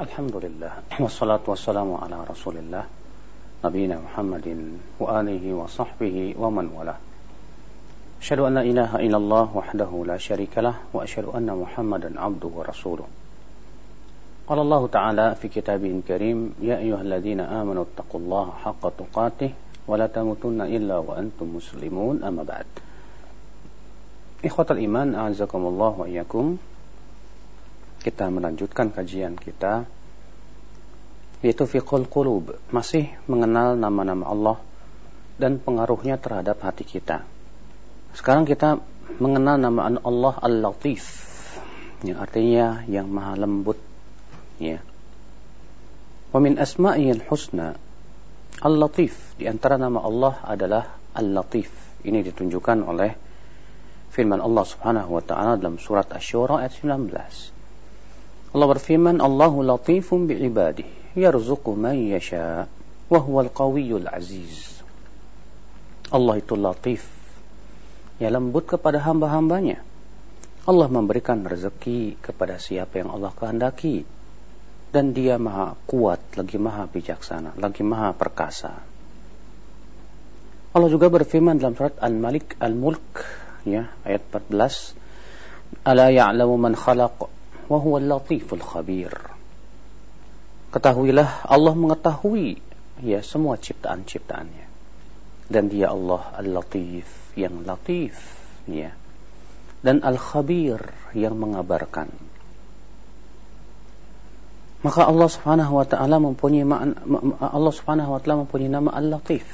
الحمد لله والصلاة والسلام على رسول الله نبينا محمد وآله وصحبه ومن والاه. أشهد أن لا إله إلا الله وحده لا شريك له وأشهد أن محمدا عبده ورسوله. قال الله تعالى في كتابه الكريم يا أيها الذين آمنوا اتقوا الله حق تقاته ولا تموتن إلا وأنتم مسلمون أما بعد. إخوة الإيمان أعزكم الله وإياكم. Kita melanjutkan kajian kita yaitu fiqhul qulub masih mengenal nama-nama Allah dan pengaruhnya terhadap hati kita. Sekarang kita mengenal nama Allah Al-Latif yang artinya yang maha lembut ya. Wa min asma'il husna Al-Latif di antara nama Allah adalah Al-Latif. Ini ditunjukkan oleh firman Allah Subhanahu wa taala dalam surat Asy-Syura ayat 19. Allah berfirman, Allahu latifun bi'ibadihi, yarzuqu man yasha, wa huwal qawiyul aziz. Allah itu latif, ya lembut kepada hamba-hambanya. Allah memberikan rezeki kepada siapa yang Allah kehendaki. Dan dia maha kuat, lagi maha bijaksana, lagi maha perkasa. Allah juga berfirman dalam surat Al-Malik Al-Mulk ya ayat 14 Ala ya'lamu man khalaq wa huwa latiful khabir. Ketahuilah Allah mengetahui ya semua ciptaan-ciptaannya. Dan dia Allah Al-Latif yang latif ya. Dan Al-Khabir yang mengabarkan. Maka Allah Subhanahu wa taala mempunyai makna Allah Subhanahu wa taala mempunyai nama Al-Latif.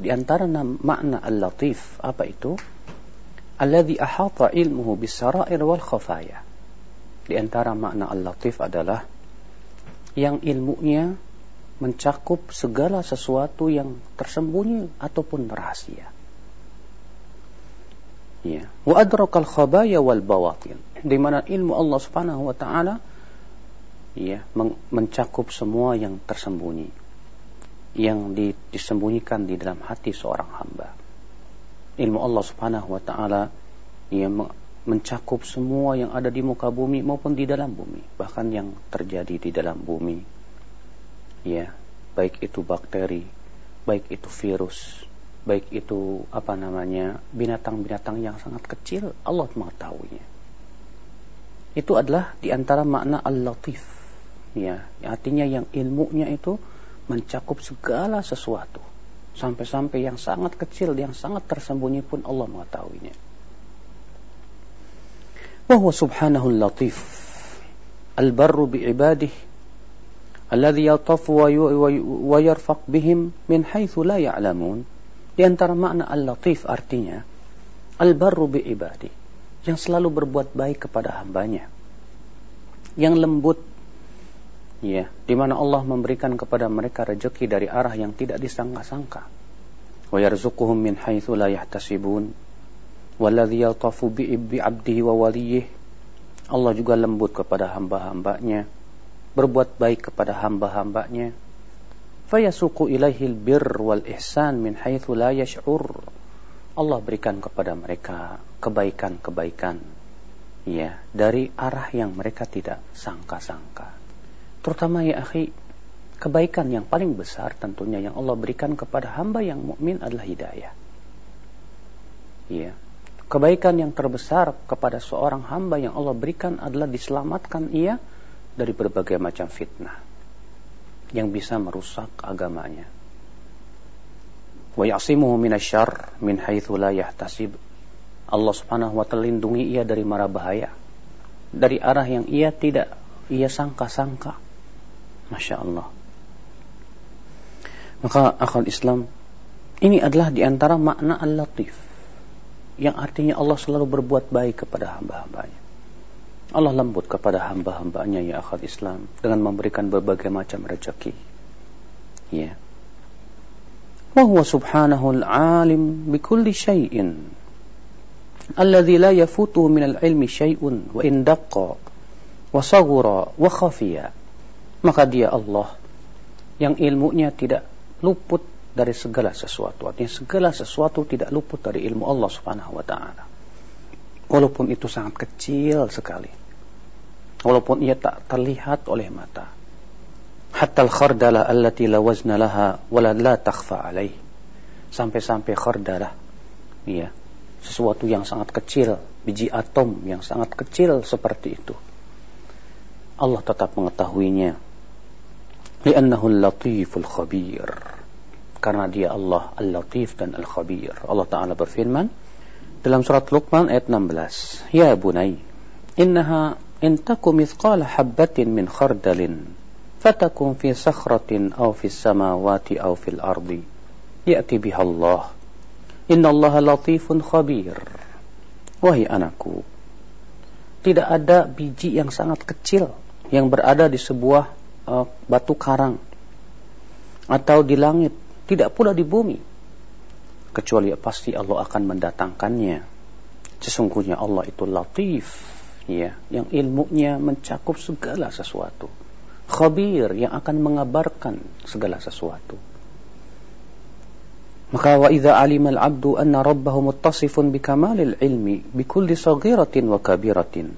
Di antara nama, makna Al-Latif apa itu? Alladhi ahata ilmuhu bis-sara'ir wal khafaya di antara makna Al-Latif adalah yang ilmunya mencakup segala sesuatu yang tersembunyi ataupun rahasia. Ya. Wa adrakal khabaya wal bawatin. Di mana ilmu Allah Subhanahu wa taala ya mencakup semua yang tersembunyi yang disembunyikan di dalam hati seorang hamba. Ilmu Allah Subhanahu wa taala ya mencakup semua yang ada di muka bumi maupun di dalam bumi, bahkan yang terjadi di dalam bumi. Ya, baik itu bakteri, baik itu virus, baik itu apa namanya binatang-binatang yang sangat kecil, Allah mengetahuinya. Itu adalah di antara makna al-latif. Ya, artinya yang ilmunya itu mencakup segala sesuatu. Sampai-sampai yang sangat kecil, yang sangat tersembunyi pun Allah mengetahuinya. وهو سبحانه اللطيف البر بعباده الذي يلطف ويرفق بهم من حيث لا يعلمون di antara makna al-latif artinya al-barru bi'ibadi yang selalu berbuat baik kepada hambanya yang lembut ya di mana Allah memberikan kepada mereka rezeki dari arah yang tidak disangka-sangka wa yarzuquhum min haitsu la yahtasibun Walladhi yaltafu bi'abdihi wa waliyih. Allah juga lembut kepada hamba-hambanya. Berbuat baik kepada hamba-hambanya. Fayasuku ilaihil bir wal ihsan min haithu la yash'ur. Allah berikan kepada mereka kebaikan-kebaikan ya dari arah yang mereka tidak sangka-sangka. Terutama ya akhi, kebaikan yang paling besar tentunya yang Allah berikan kepada hamba yang mukmin adalah hidayah. Ya, Kebaikan yang terbesar kepada seorang hamba yang Allah berikan adalah diselamatkan ia dari berbagai macam fitnah yang bisa merusak agamanya. Wa ya'simuhu minasyarr min haitsu la yahtasib. Allah Subhanahu wa taala lindungi ia dari mara bahaya dari arah yang ia tidak ia sangka-sangka. Masya Allah. Maka akal Islam ini adalah di antara makna al-latif yang artinya Allah selalu berbuat baik kepada hamba-hambanya. Allah lembut kepada hamba-hambanya ya akal Islam dengan memberikan berbagai macam rezeki. Ya. Wa huwa subhanahu al-alim bikulli syai'in alladhi la yafutuhu min al-ilmi syai'un wa in daqqa wa saghura wa khafiya. Maka dia Allah yang ilmunya tidak luput dari segala sesuatu. Artinya segala sesuatu tidak luput dari ilmu Allah Subhanahu wa taala. Walaupun itu sangat kecil sekali. Walaupun ia tak terlihat oleh mata. hatta al-khardalah allati la wazna laha wala la takhfa alaih sampai-sampai khardalah ya sesuatu yang sangat kecil biji atom yang sangat kecil seperti itu Allah tetap mengetahuinya li'annahu al-latiful khabir karena dia Allah al-latif dan al-khabir. Allah taala berfirman dalam surat Luqman ayat 16 ya bunai innaha in takum mithqala habatin min khardalin fatakun fi sakhratin aw fi samawati aw fil ardi ya'ti biha Allah. Innallaha latifun khabir. Wahai anakku tidak ada biji yang sangat kecil yang berada di sebuah uh, batu karang atau di langit tidak pula di bumi kecuali pasti Allah akan mendatangkannya sesungguhnya Allah itu latif ya yang ilmunya mencakup segala sesuatu khabir yang akan mengabarkan segala sesuatu. Maka wa idza alima al-'abdu anna rabbahu muttasifun kamalil ilmi bi kulli saghiratin wa kabiratin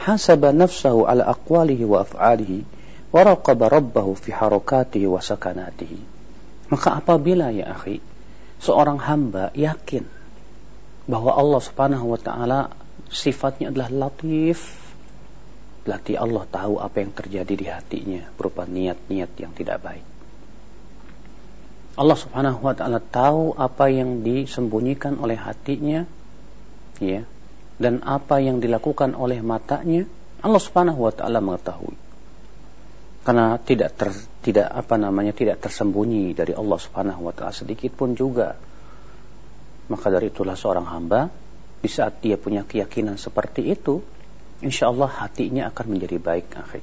hasaba nafsahu ala aqwalihi wa af'alihi wa raqaba rabbahu fi harakatihi wa sakanatihi. Maka apabila ya akhi seorang hamba yakin bahwa Allah Subhanahu wa taala sifatnya adalah latif Berarti Allah tahu apa yang terjadi di hatinya berupa niat-niat yang tidak baik. Allah Subhanahu wa taala tahu apa yang disembunyikan oleh hatinya ya dan apa yang dilakukan oleh matanya Allah Subhanahu wa taala mengetahui. Karena tidak ter, tidak apa namanya tidak tersembunyi dari Allah Subhanahu wa taala sedikit pun juga. Maka dari itulah seorang hamba di saat dia punya keyakinan seperti itu, insya Allah hatinya akan menjadi baik akhi.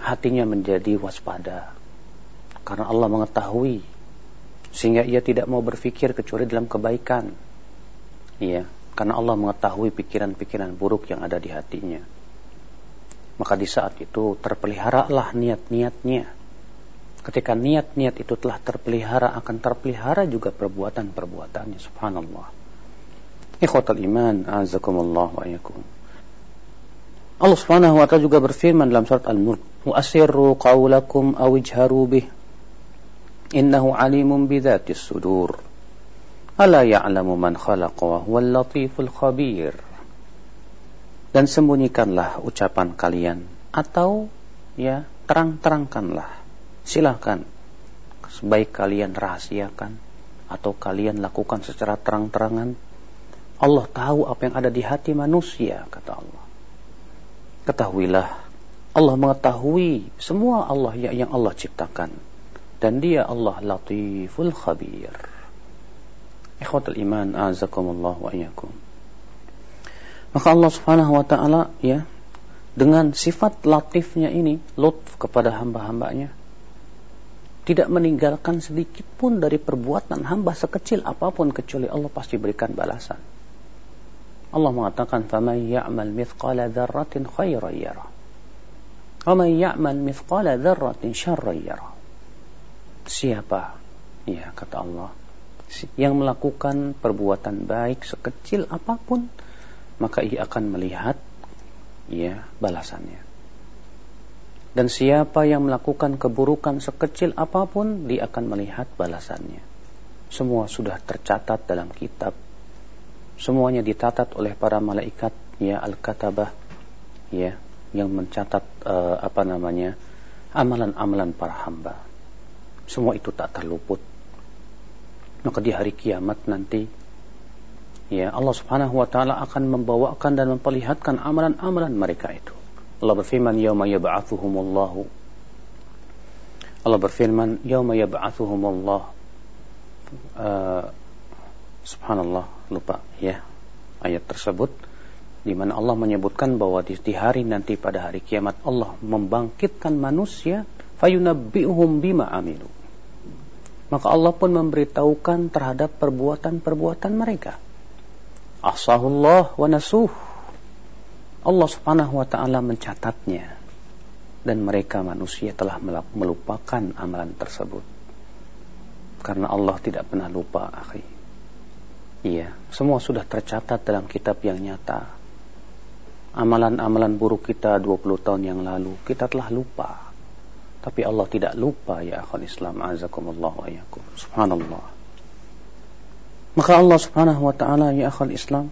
Hatinya menjadi waspada. Karena Allah mengetahui sehingga ia tidak mau berpikir kecuali dalam kebaikan. Iya, karena Allah mengetahui pikiran-pikiran buruk yang ada di hatinya. Maka di saat itu terpeliharalah niat-niatnya. Ketika niat-niat itu telah terpelihara akan terpelihara juga perbuatan-perbuatannya subhanallah. Ikhwatal iman, azakumullah wa ayakum. Allah Subhanahu wa taala juga berfirman dalam surat Al-Mulk, "Wa asirru qawlakum aw ijharu bih. Innahu alimun bidzatis sudur." Ala ya'lamu man khalaqa wa huwal latiful khabir. Dan sembunyikanlah ucapan kalian atau ya terang-terangkanlah. Silakan. Sebaik kalian rahasiakan atau kalian lakukan secara terang-terangan. Allah tahu apa yang ada di hati manusia, kata Allah. Ketahuilah Allah mengetahui semua Allah yang Allah ciptakan dan dia Allah latiful khabir. Ikhwatul iman azakumullah wa iyyakum. Maka Allah Subhanahu wa taala ya dengan sifat latifnya ini lutf kepada hamba-hambanya tidak meninggalkan sedikit pun dari perbuatan hamba sekecil apa pun kecuali Allah pasti berikan balasan. Allah mengatakan faman ya'mal mithqala dzarratin khairan yara wa man ya'mal mithqala dzarratin syarran yara siapa? Ya kata Allah yang melakukan perbuatan baik sekecil apa pun maka ia akan melihat ya balasannya. Dan siapa yang melakukan keburukan sekecil apa pun dia akan melihat balasannya. Semua sudah tercatat dalam kitab. Semuanya ditatat oleh para malaikat ya al-katabah ya yang mencatat uh, apa namanya amalan-amalan para hamba. Semua itu tak terluput. Maka di hari kiamat nanti ya Allah Subhanahu wa taala akan membawakan dan memperlihatkan amalan-amalan mereka itu. Allah berfirman yauma yab'atsuhumullahu Allah berfirman yauma yab'atsuhumullah uh, subhanallah lupa ya ayat tersebut di mana Allah menyebutkan bahwa di, di hari nanti pada hari kiamat Allah membangkitkan manusia fayunabbi'uhum bima amilu. Maka Allah pun memberitahukan terhadap perbuatan-perbuatan mereka ahsahullah wa nasuh Allah subhanahu wa ta'ala mencatatnya dan mereka manusia telah melupakan amalan tersebut karena Allah tidak pernah lupa akhi Iya, semua sudah tercatat dalam kitab yang nyata. Amalan-amalan buruk kita 20 tahun yang lalu, kita telah lupa. Tapi Allah tidak lupa ya akhul Islam azakumullah wa yakum. Subhanallah. Maka Allah Subhanahu wa taala ya akhul Islam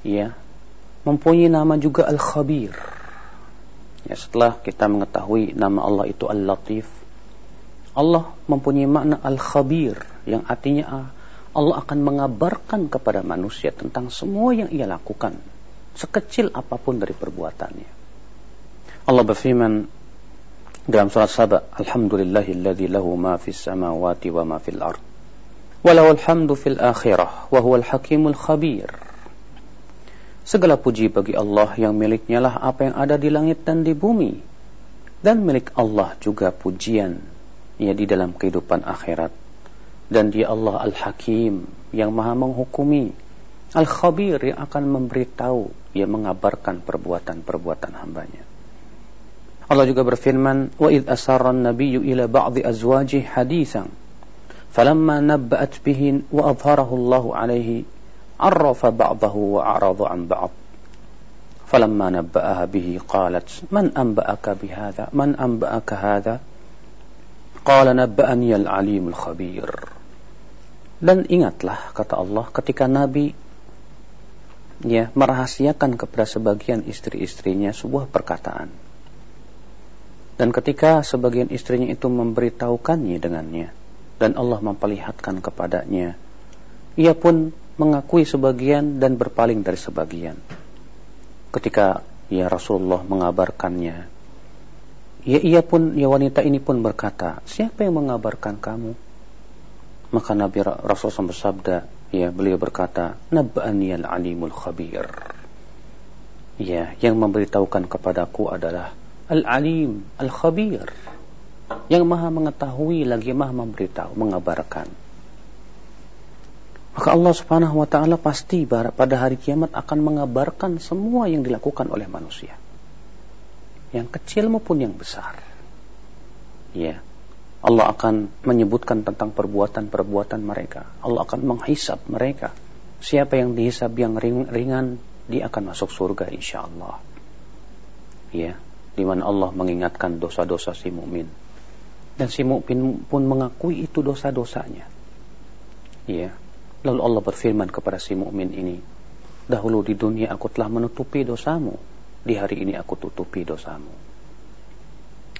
ya mempunyai nama juga Al-Khabir. Ya, setelah kita mengetahui nama Allah itu Al-Latif, Allah mempunyai makna Al-Khabir yang artinya Allah akan mengabarkan kepada manusia tentang semua yang ia lakukan, sekecil apa pun dari perbuatannya. Allah berfirman dalam surat Saba Alhamdulillahilladzi lahu ma fis samawati wa ma fil ard walau alhamdu fil akhirah wa huwal hakimul khabir. Segala puji bagi Allah yang miliknya lah apa yang ada di langit dan di bumi. Dan milik Allah juga pujian ya di dalam kehidupan akhirat. Dan dia Allah Al-Hakim yang maha menghukumi. Al-Khabir yang akan memberitahu yang mengabarkan perbuatan-perbuatan hambanya. Allah juga berfirman, "Wa id asarra an-nabiyyu ila ba'dhi azwajihi haditsan, falamma nabba'at bihi wa adharahu Allah 'alayhi, 'arrafa ba'dahu wa a'rada 'an ba'd." فلما نبأها به قالت من أنبأك بهذا من أنبأك هذا قال نبأني العليم الخبير dan ingatlah kata Allah ketika Nabi ya merahasiakan kepada sebagian istri-istrinya sebuah perkataan dan ketika sebagian istrinya itu memberitahukannya dengannya dan Allah memperlihatkan kepadanya, ia pun mengakui sebagian dan berpaling dari sebagian. Ketika ya Rasulullah mengabarkannya, ya ia pun ya wanita ini pun berkata, siapa yang mengabarkan kamu? Maka Nabi Rasulullah bersabda, ya beliau berkata, Nabba'ani al-alimul khabir. Ya, yang memberitahukan kepadaku adalah Al-Alim, Al-Khabir yang maha mengetahui lagi maha memberitahu, mengabarkan. Maka Allah Subhanahu wa taala pasti pada hari kiamat akan mengabarkan semua yang dilakukan oleh manusia. Yang kecil maupun yang besar. Ya. Allah akan menyebutkan tentang perbuatan-perbuatan mereka. Allah akan menghisap mereka. Siapa yang dihisap yang ringan, dia akan masuk surga insyaallah. Ya di mana Allah mengingatkan dosa-dosa si mukmin dan si mukmin pun mengakui itu dosa-dosanya. Ya. Lalu Allah berfirman kepada si mukmin ini, dahulu di dunia aku telah menutupi dosamu, di hari ini aku tutupi dosamu.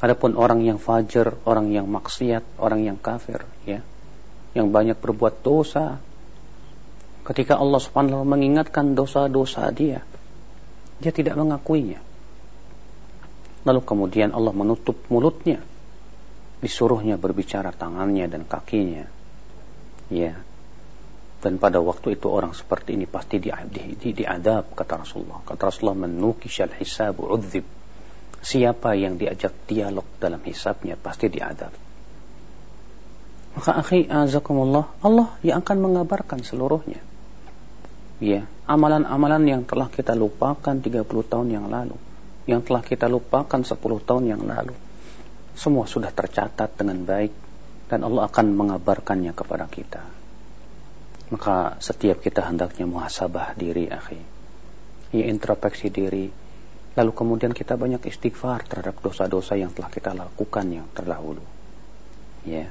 Adapun orang yang fajar, orang yang maksiat, orang yang kafir, ya, yang banyak berbuat dosa, ketika Allah Subhanahu mengingatkan dosa-dosa dia, dia tidak mengakuinya Lalu kemudian Allah menutup mulutnya. Disuruhnya berbicara tangannya dan kakinya. Ya. Dan pada waktu itu orang seperti ini pasti di, di, di, diadab, kata Rasulullah. Kata Rasulullah, menukishal hisabu udzib. Siapa yang diajak dialog dalam hisabnya pasti diadab. Maka akhi azakumullah, Allah yang akan mengabarkan seluruhnya. Ya, amalan-amalan yang telah kita lupakan 30 tahun yang lalu yang telah kita lupakan 10 tahun yang lalu. Semua sudah tercatat dengan baik dan Allah akan mengabarkannya kepada kita. Maka setiap kita hendaknya muhasabah diri, akhi. Ya introspeksi diri. Lalu kemudian kita banyak istighfar terhadap dosa-dosa yang telah kita lakukan yang terdahulu. Ya.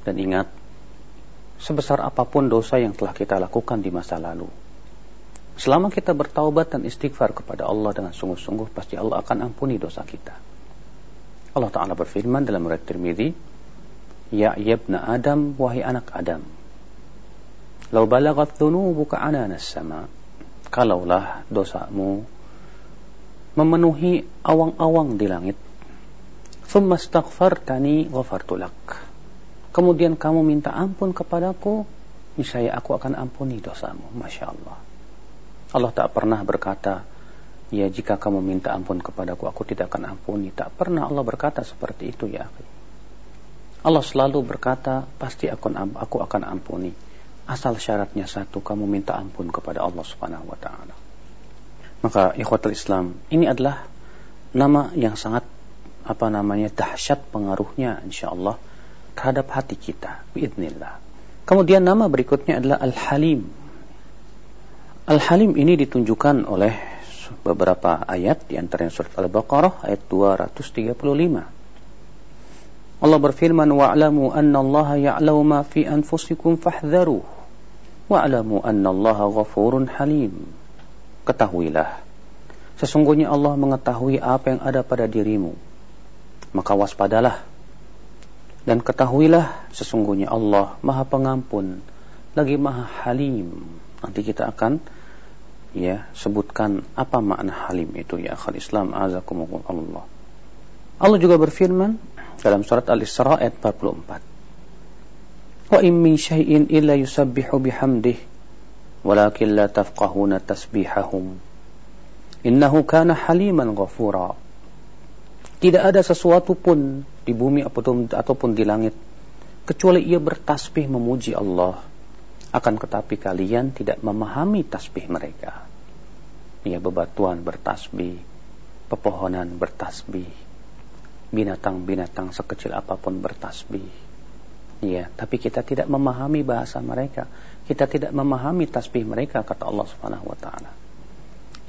Dan ingat, sebesar apa pun dosa yang telah kita lakukan di masa lalu, Selama kita bertaubat dan istighfar kepada Allah dengan sungguh-sungguh, pasti Allah akan ampuni dosa kita. Allah Ta'ala berfirman dalam riwayat Tirmidzi, Ya yabna Adam, wahai anak Adam. Lau balagat dhunubuka ananas sama. Kalaulah dosamu memenuhi awang-awang di langit. Thumma astaghfartani ghafartulak. Kemudian kamu minta ampun kepadaku, niscaya aku akan ampuni dosamu. Masya Allah. Allah tak pernah berkata, ya jika kamu minta ampun kepadaku, aku tidak akan ampuni. Tak pernah Allah berkata seperti itu ya. Allah selalu berkata, pasti aku, aku akan ampuni. Asal syaratnya satu, kamu minta ampun kepada Allah subhanahu wa ta'ala. Maka ikhwatul Islam, ini adalah nama yang sangat apa namanya dahsyat pengaruhnya insya Allah terhadap hati kita. Biidnillah. Kemudian nama berikutnya adalah Al-Halim. Al-Halim ini ditunjukkan oleh beberapa ayat di antaranya surat Al-Baqarah ayat 235. Allah berfirman wa'lamu anna Allah ya'lamu ma fi anfusikum fahdharuh wa'lamu anna Allah ghafurun halim. Ketahuilah sesungguhnya Allah mengetahui apa yang ada pada dirimu. Maka waspadalah dan ketahuilah sesungguhnya Allah Maha Pengampun lagi Maha Halim. Nanti kita akan ya sebutkan apa makna halim itu ya akhal Islam azakumullah Allah juga berfirman dalam surat Al-Isra ayat 44. Wa in min syai'in illa yusabbihu bihamdih walakin la tafqahuna tasbihahum. Innahu kana haliman ghafura. Tidak ada sesuatu pun di bumi ataupun di langit kecuali ia bertasbih memuji Allah. Akan tetapi kalian tidak memahami tasbih mereka. Ia bebatuan bertasbih, pepohonan bertasbih, binatang-binatang sekecil apa pun bertasbih. Ya, tapi kita tidak memahami bahasa mereka. Kita tidak memahami tasbih mereka kata Allah Subhanahu wa taala.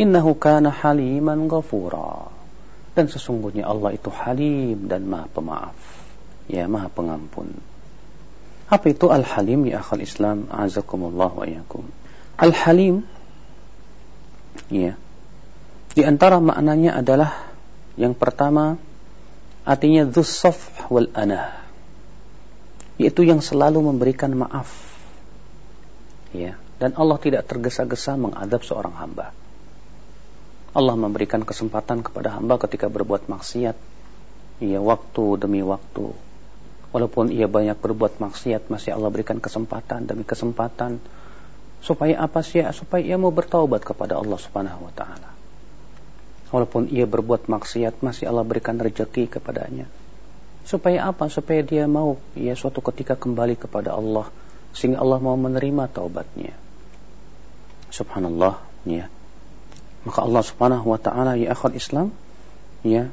Innahu kana haliman ghafura. Dan sesungguhnya Allah itu halim dan maha pemaaf. Ya, maha pengampun. Apa itu Al-Halim ya akhal Islam? Azakumullah wa iyakum. Al-Halim ya. Di antara maknanya adalah yang pertama artinya dzusaf wal anah yaitu yang selalu memberikan maaf ya dan Allah tidak tergesa-gesa mengadab seorang hamba Allah memberikan kesempatan kepada hamba ketika berbuat maksiat ya waktu demi waktu walaupun ia banyak berbuat maksiat masih Allah berikan kesempatan demi kesempatan supaya apa sih supaya ia mau bertaubat kepada Allah Subhanahu wa taala Walaupun ia berbuat maksiat, masih Allah berikan rezeki kepadanya. Supaya apa? Supaya dia mau ya suatu ketika kembali kepada Allah sehingga Allah mau menerima taubatnya. Subhanallah, ya. Maka Allah Subhanahu wa taala ya akhir Islam ya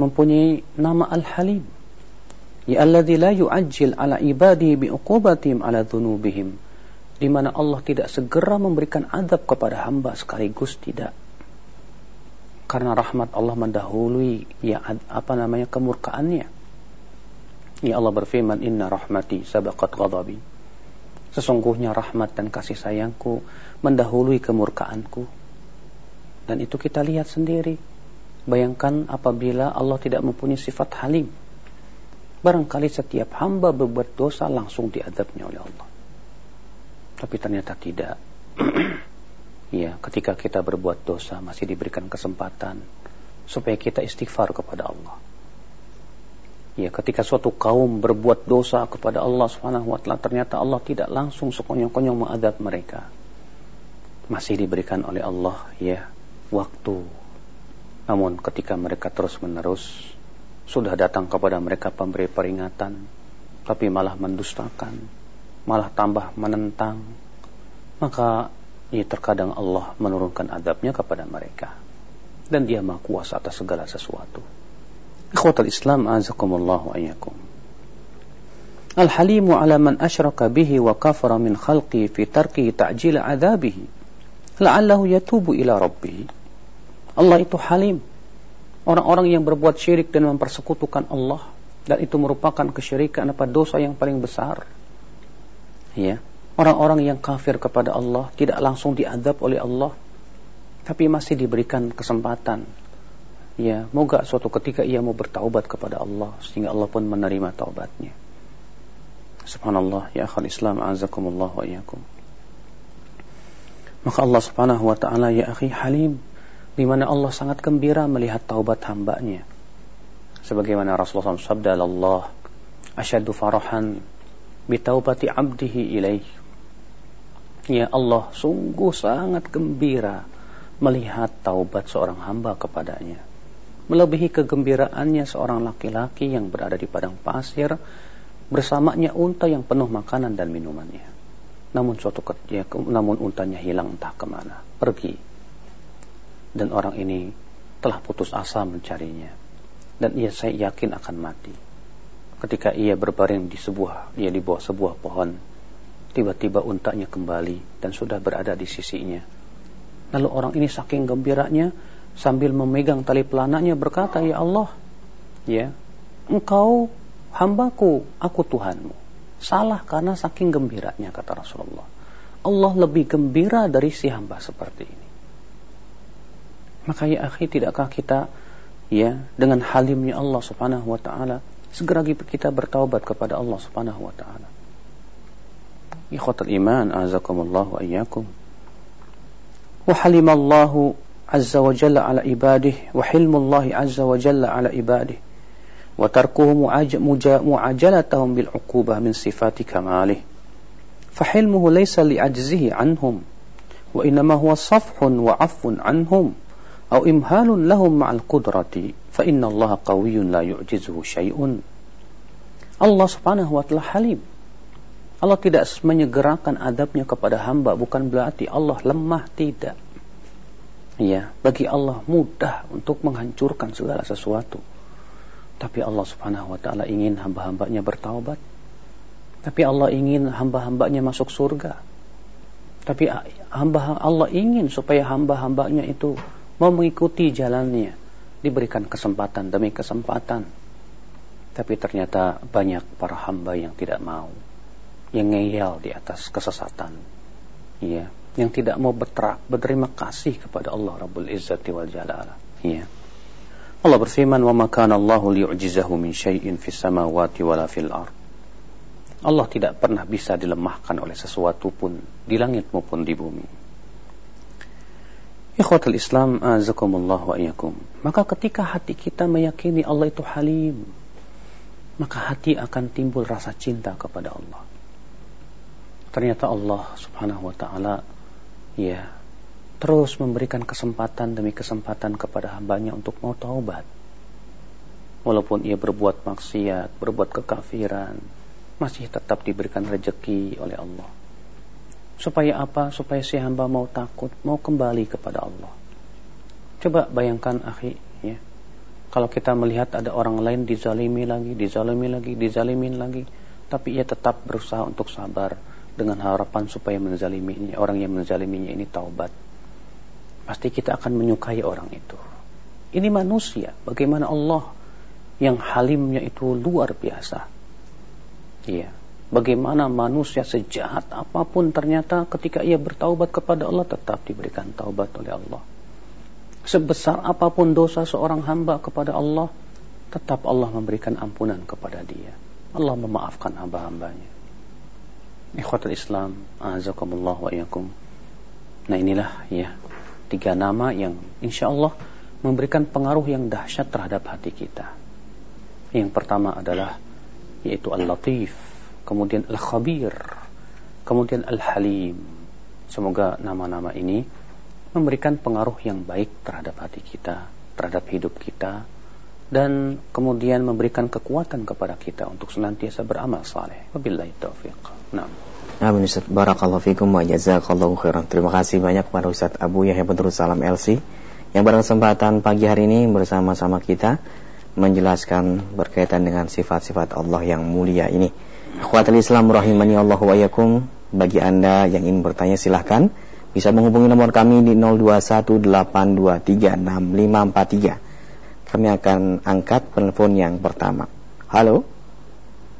mempunyai nama Al-Halim. Ya alladzi la yu'ajjil ala ibadihi bi'uqubatihim ala dhunubihim. Di mana Allah tidak segera memberikan adab kepada hamba sekaligus tidak karena rahmat Allah mendahului ya apa namanya kemurkaannya. Ya Allah berfirman inna rahmati sabaqat ghadabi. Sesungguhnya rahmat dan kasih sayangku mendahului kemurkaanku. Dan itu kita lihat sendiri. Bayangkan apabila Allah tidak mempunyai sifat halim. Barangkali setiap hamba berbuat dosa langsung diadabnya oleh Allah. Tapi ternyata tidak. ya ketika kita berbuat dosa masih diberikan kesempatan supaya kita istighfar kepada Allah. Ya, ketika suatu kaum berbuat dosa kepada Allah Subhanahu wa taala, ternyata Allah tidak langsung sekonyong-konyong mengadab mereka. Masih diberikan oleh Allah ya waktu. Namun ketika mereka terus-menerus sudah datang kepada mereka pemberi peringatan, tapi malah mendustakan, malah tambah menentang, maka ini terkadang Allah menurunkan adabnya kepada mereka. Dan dia maha kuasa atas segala sesuatu. Ikhwatal Islam azakumullah wa ayyakum. Al-halimu ala man asyraka bihi wa kafara min khalqi fi tarki ta'jil adabihi. La'allahu yatubu ila rabbihi. Allah itu halim. Orang-orang yang berbuat syirik dan mempersekutukan Allah. Dan itu merupakan kesyirikan apa dosa yang paling besar. Ya Orang-orang yang kafir kepada Allah tidak langsung diadab oleh Allah, tapi masih diberikan kesempatan. Ya, moga suatu ketika ia mau bertaubat kepada Allah sehingga Allah pun menerima taubatnya. Subhanallah, ya akhal Islam, azakumullah wa iyakum. Maka Allah Subhanahu wa taala ya akhi Halim di mana Allah sangat gembira melihat taubat hambanya. Sebagaimana Rasulullah SAW sabda Allah, asyaddu farahan bitaubati abdihi ilaih Ya Allah sungguh sangat gembira melihat taubat seorang hamba kepadanya. Melebihi kegembiraannya seorang laki-laki yang berada di padang pasir bersamanya unta yang penuh makanan dan minumannya. Namun suatu ketika, namun untanya hilang entah ke mana, pergi. Dan orang ini telah putus asa mencarinya. Dan ia saya yakin akan mati. Ketika ia berbaring di sebuah, ia di bawah sebuah pohon, Tiba-tiba untanya kembali dan sudah berada di sisinya. Lalu orang ini saking gembiranya sambil memegang tali pelananya berkata, "Ya Allah, ya, Engkau hambaku, aku Tuhanmu. Salah karena saking gembiranya kata Rasulullah. Allah lebih gembira dari si hamba seperti ini. Maka ya akhi tidakkah kita ya dengan halimnya Allah Subhanahu wa taala segera kita bertaubat kepada Allah Subhanahu wa taala. Ikhwatul iman azakumullah wa iyyakum. Wa halimallahu azza wa jalla ala ibadihi wa hilmullahi azza wa jalla ala ibadihi wa tarkuhu mu'ajalatahum bil uqubah min sifati kamalih. Fahilmuhu laysa li ajzihi anhum wa inma huwa safhun wa afun anhum. أو إمهال لهم مع القدرة فإن الله قوي لا يعجزه شيء Allah subhanahu wa ta'ala halim Allah tidak menyegerakan adabnya kepada hamba bukan berarti Allah lemah tidak ya bagi Allah mudah untuk menghancurkan segala sesuatu tapi Allah subhanahu wa ta'ala ingin hamba-hambanya bertaubat tapi Allah ingin hamba-hambanya masuk surga tapi hamba Allah ingin supaya hamba-hambanya itu mau mengikuti jalannya, diberikan kesempatan demi kesempatan. Tapi ternyata banyak para hamba yang tidak mau, yang ngeyel di atas kesesatan. Ya, yang tidak mau berterak, berterima kasih kepada Allah Rabbul Izzati wal Jalala. Ya. Allah berfirman, "Wa ma kana Allahu liyu'jizahu min syai'in fis samawati wala fil ard." Allah tidak pernah bisa dilemahkan oleh sesuatu pun di langit maupun di bumi. Ikhwatul Islam azakumullah wa iyyakum. Maka ketika hati kita meyakini Allah itu halim, maka hati akan timbul rasa cinta kepada Allah. Ternyata Allah Subhanahu wa taala ya terus memberikan kesempatan demi kesempatan kepada hambanya untuk mau taubat. Walaupun ia berbuat maksiat, berbuat kekafiran, masih tetap diberikan rejeki oleh Allah. Supaya apa? Supaya si hamba mau takut, mau kembali kepada Allah. Coba bayangkan akhi, ya. Kalau kita melihat ada orang lain dizalimi lagi, dizalimi lagi, dizalimin lagi, tapi ia tetap berusaha untuk sabar dengan harapan supaya menzaliminya, orang yang menzaliminya ini taubat. Pasti kita akan menyukai orang itu. Ini manusia, bagaimana Allah yang halimnya itu luar biasa. Iya. Bagaimana manusia sejahat apa pun ternyata ketika ia bertaubat kepada Allah tetap diberikan taubat oleh Allah. Sebesar apa pun dosa seorang hamba kepada Allah, tetap Allah memberikan ampunan kepada dia. Allah memaafkan hamba-hambanya. Ikhwatul Islam, azakumullah wa iyakum. Nah inilah ya tiga nama yang insya Allah memberikan pengaruh yang dahsyat terhadap hati kita. Yang pertama adalah yaitu Al-Latif kemudian Al-Khabir, kemudian Al-Halim. Semoga nama-nama ini memberikan pengaruh yang baik terhadap hati kita, terhadap hidup kita, dan kemudian memberikan kekuatan kepada kita untuk senantiasa beramal saleh. Wabillahi taufiq. Nah. Amin Ustaz. Barakallahu fikum wa jazakallahu khairan. Terima kasih banyak kepada Ustaz Abu Yahya Badrul Salam LC yang berkesempatan pagi hari ini bersama-sama kita menjelaskan berkaitan dengan sifat-sifat Allah yang mulia ini. Akhwatul Islam rahimani Allah wa yakum. Bagi Anda yang ingin bertanya silahkan bisa menghubungi nomor kami di 0218236543. Kami akan angkat telepon yang pertama. Halo.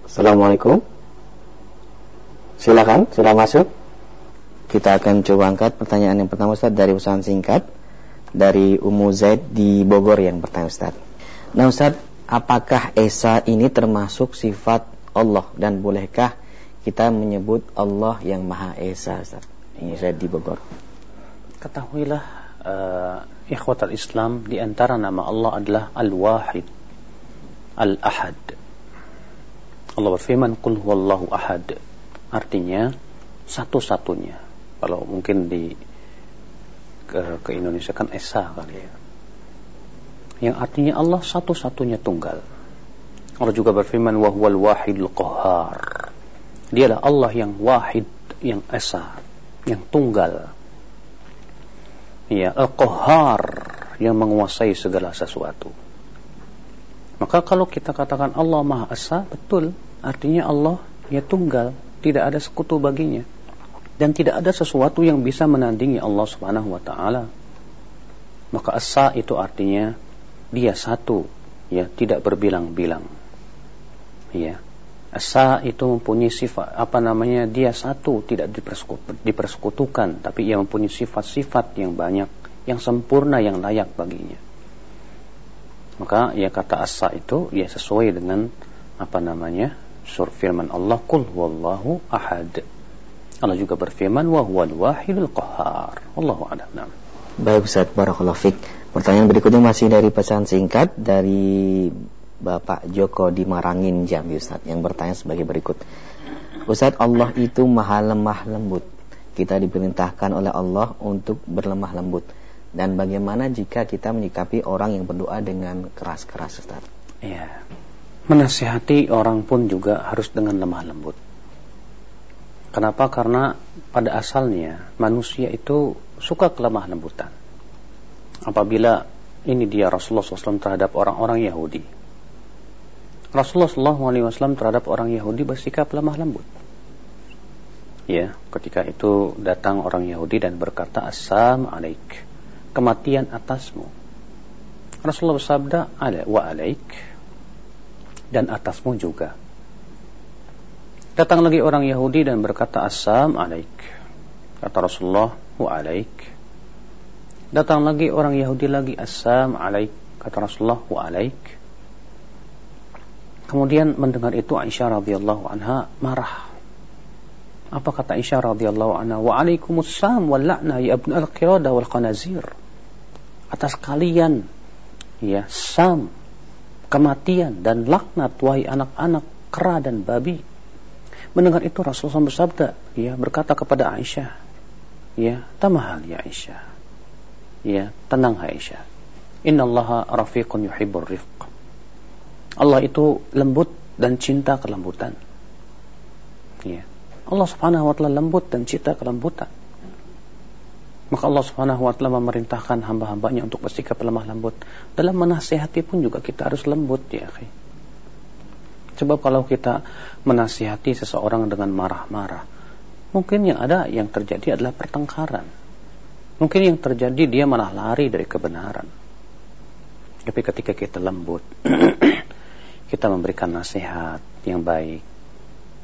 Assalamualaikum. Silakan, sudah masuk. Kita akan coba angkat pertanyaan yang pertama Ustaz dari usaha singkat dari Umu Zaid di Bogor yang bertanya Ustaz. Nah Ustaz, apakah Esa ini termasuk sifat Allah dan bolehkah kita menyebut Allah yang Maha Esa Ustaz? Ini saya di Bogor. Ketahuilah uh, Islam di antara nama Allah adalah Al-Wahid Al-Ahad. Allah berfirman Qul huwallahu ahad. Artinya satu-satunya. Kalau mungkin di ke, ke Indonesia kan Esa kali ya. Yang artinya Allah satu-satunya tunggal. Allah juga berfirman wahwal wahidul qahar. Dialah Allah yang wahid, yang esa, yang tunggal. Ya, al-qahar yang menguasai segala sesuatu. Maka kalau kita katakan Allah Maha Esa, betul. Artinya Allah ya tunggal, tidak ada sekutu baginya. Dan tidak ada sesuatu yang bisa menandingi Allah Subhanahu wa taala. Maka Esa itu artinya dia satu, ya tidak berbilang-bilang Ya. Asa itu mempunyai sifat apa namanya dia satu tidak dipersekutukan tapi ia mempunyai sifat-sifat yang banyak yang sempurna yang layak baginya. Maka ya kata asa itu ya sesuai dengan apa namanya sur firman Allah kul wallahu ahad. Allah juga berfirman wa huwal wahidul qahar Allahu a'lam. Baik Ustaz. Barakallahu Fik. Pertanyaan berikutnya masih dari pesan singkat Dari Bapak Joko di Marangin Jambi Ustaz yang bertanya sebagai berikut. Ustaz Allah itu maha lemah lembut. Kita diperintahkan oleh Allah untuk berlemah lembut. Dan bagaimana jika kita menyikapi orang yang berdoa dengan keras-keras Ustaz? Iya. Menasihati orang pun juga harus dengan lemah lembut. Kenapa? Karena pada asalnya manusia itu suka kelemah lembutan. Apabila ini dia Rasulullah SAW terhadap orang-orang Yahudi Rasulullah SAW terhadap orang Yahudi bersikap lemah lembut. Ya, ketika itu datang orang Yahudi dan berkata, Assam alaik, kematian atasmu. Rasulullah bersabda, Ala wa alaik, dan atasmu juga. Datang lagi orang Yahudi dan berkata, Assam alaik. Kata Rasulullah, wa alaik. Datang lagi orang Yahudi lagi, Assam alaik. Kata Rasulullah, wa alaik. Kemudian mendengar itu Aisyah radhiyallahu anha marah. Apa kata Aisyah radhiyallahu anha? Wa alaikumussalam wal la'na ya ibn al-qirada wal qanazir. Atas kalian ya sam kematian dan laknat wahai anak-anak kera dan babi. Mendengar itu Rasulullah bersabda, ya berkata kepada Aisyah, ya tamahal ya Aisyah. Ya, tenang Aisyah. Innallaha rafiqun yuhibbur rifq. Allah itu lembut dan cinta kelembutan. Ya. Allah Subhanahu wa taala lembut dan cinta kelembutan. Maka Allah Subhanahu wa taala memerintahkan hamba-hambanya untuk bersikap lemah lembut. Dalam menasihati pun juga kita harus lembut ya, akhi. Coba kalau kita menasihati seseorang dengan marah-marah, mungkin yang ada yang terjadi adalah pertengkaran. Mungkin yang terjadi dia malah lari dari kebenaran. Tapi ketika kita lembut, kita memberikan nasihat yang baik.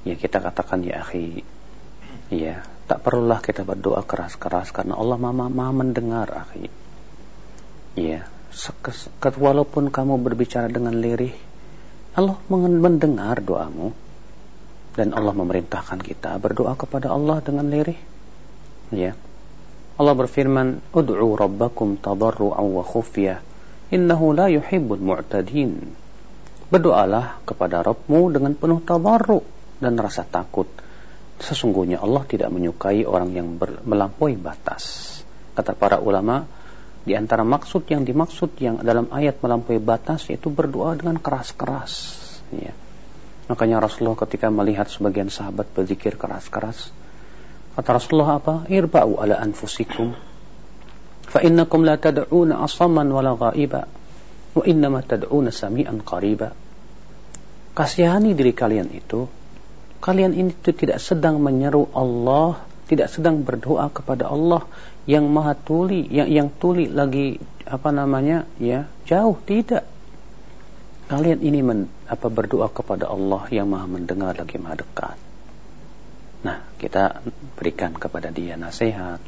Ya kita katakan ya akhi ya tak perlulah kita berdoa keras-keras karena Allah maha, maha mendengar akhi. Ya walaupun kamu berbicara dengan lirih Allah mendengar doamu. Dan Allah memerintahkan kita berdoa kepada Allah dengan lirih. Ya. Allah berfirman ud'u rabbakum tadarru'an wa khufyah innahu la yuhibbul mu'tadin Berdoalah kepada Rabbmu dengan penuh tabarruk dan rasa takut. Sesungguhnya Allah tidak menyukai orang yang melampaui batas. Kata para ulama, di antara maksud yang dimaksud yang dalam ayat melampaui batas yaitu berdoa dengan keras-keras. Ya. Makanya Rasulullah ketika melihat sebagian sahabat berzikir keras-keras, kata Rasulullah apa? Irba'u ala anfusikum. Fa innakum la tad'una asaman wala ghaiba wa innama tad'una sami'an qariba. Kasihani diri kalian itu kalian ini tidak sedang menyeru Allah tidak sedang berdoa kepada Allah yang maha tuli yang yang tuli lagi apa namanya ya jauh tidak. Kalian ini men, apa berdoa kepada Allah yang maha mendengar lagi maha dekat. Nah kita berikan kepada dia nasihat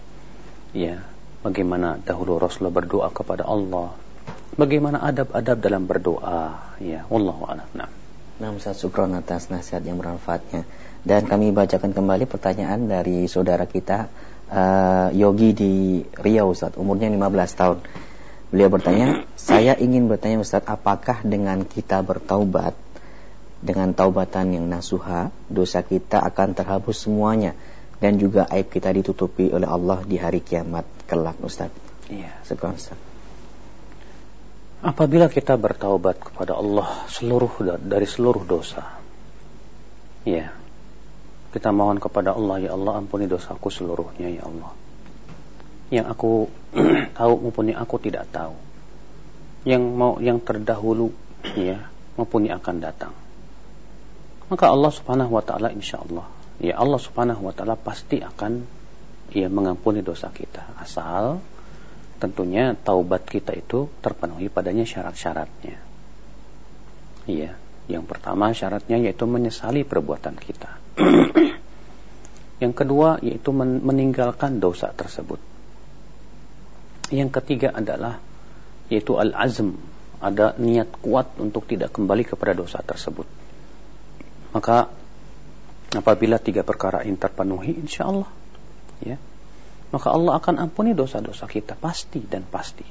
ya bagaimana dahulu Rasulullah berdoa kepada Allah bagaimana adab-adab dalam berdoa ya wallahu a'lam nah. Nah, Ustaz Sukron atas nasihat yang bermanfaatnya. Dan kami bacakan kembali pertanyaan dari saudara kita uh, Yogi di Riau Ustaz, umurnya 15 tahun. Beliau bertanya, saya ingin bertanya Ustaz, apakah dengan kita bertaubat dengan taubatan yang nasuha, dosa kita akan terhapus semuanya dan juga aib kita ditutupi oleh Allah di hari kiamat kelak Ustaz. Iya. Syukran Ustaz. Apabila kita bertaubat kepada Allah seluruh dari seluruh dosa, ya, kita mohon kepada Allah, ya Allah ampuni dosaku seluruhnya, ya Allah. Yang aku tahu maupun yang aku tidak tahu, yang mau yang terdahulu, ya, maupun yang akan datang. Maka Allah Subhanahu Wa Taala, insya Allah, ya Allah Subhanahu Wa Taala pasti akan, ya, mengampuni dosa kita, asal tentunya taubat kita itu terpenuhi padanya syarat-syaratnya. Iya. Yang pertama syaratnya yaitu menyesali perbuatan kita. yang kedua yaitu meninggalkan dosa tersebut. Yang ketiga adalah yaitu al-azm, ada niat kuat untuk tidak kembali kepada dosa tersebut. Maka apabila tiga perkara ini terpenuhi insya Allah ya maka Allah akan ampuni dosa-dosa kita pasti dan pasti.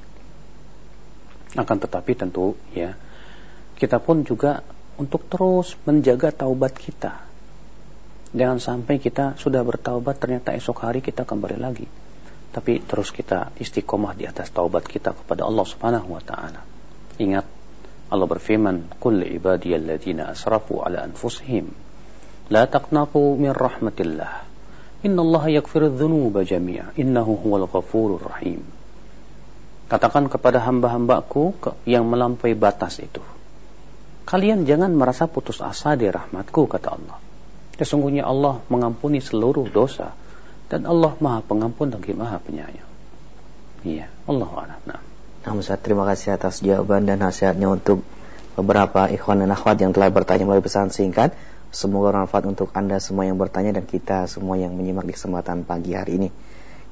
Akan tetapi tentu ya kita pun juga untuk terus menjaga taubat kita. Jangan sampai kita sudah bertaubat ternyata esok hari kita kembali lagi. Tapi terus kita istiqomah di atas taubat kita kepada Allah Subhanahu wa taala. Ingat Allah berfirman qul ibadiyalladzina asrafu ala anfusihim la taqnatu min rahmatillah Inna Allah yakfiru dhunuba jami'a. Innahu huwal ghafurur rahim. Katakan kepada hamba-hambaku yang melampaui batas itu Kalian jangan merasa putus asa di rahmatku kata Allah. Sesungguhnya Allah mengampuni seluruh dosa Dan Allah maha pengampun dan maha penyayang. Iya Allah Nah. Nah, Ustaz, terima kasih atas jawaban dan nasihatnya untuk beberapa ikhwan dan akhwat yang telah bertanya melalui pesan singkat. Semoga bermanfaat untuk Anda semua yang bertanya dan kita semua yang menyimak di kesempatan pagi hari ini.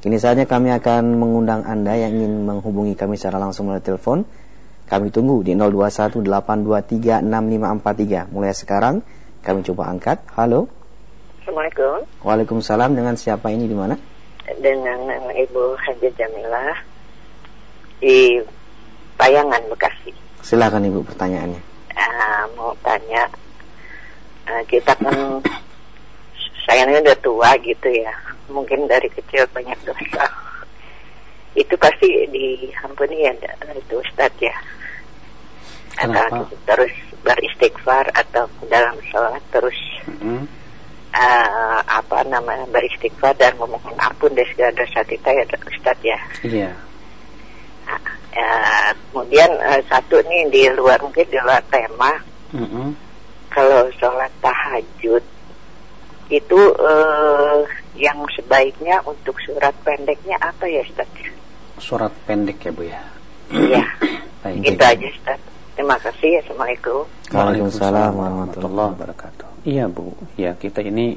Kini saatnya kami akan mengundang Anda yang ingin menghubungi kami secara langsung melalui telepon. Kami tunggu di 0218236543. Mulai sekarang kami coba angkat. Halo. Assalamualaikum. Waalaikumsalam. Dengan siapa ini di mana? Dengan Ibu Haji Jamilah di Payangan Bekasi. Silakan Ibu pertanyaannya. Uh, mau tanya uh, kita kan sayangnya udah tua gitu ya. Mungkin dari kecil banyak dosa. Itu pasti diampuni ya itu Ustadz ya. Atau terus beristighfar atau dalam sholat terus mm-hmm. uh, apa namanya beristighfar dan memohon ampun dari segala dosa kita ya Ustadz ya. Iya. Yeah. uh, kemudian uh, satu nih di luar mungkin di luar tema. Mm-hmm kalau sholat tahajud itu uh, yang sebaiknya untuk surat pendeknya apa ya Ustaz? Surat pendek ya Bu ya? Iya. itu aja Ustaz. Terima kasih. Assalamualaikum. Waalaikumsalam warahmatullahi wabarakatuh. Iya Bu, ya kita ini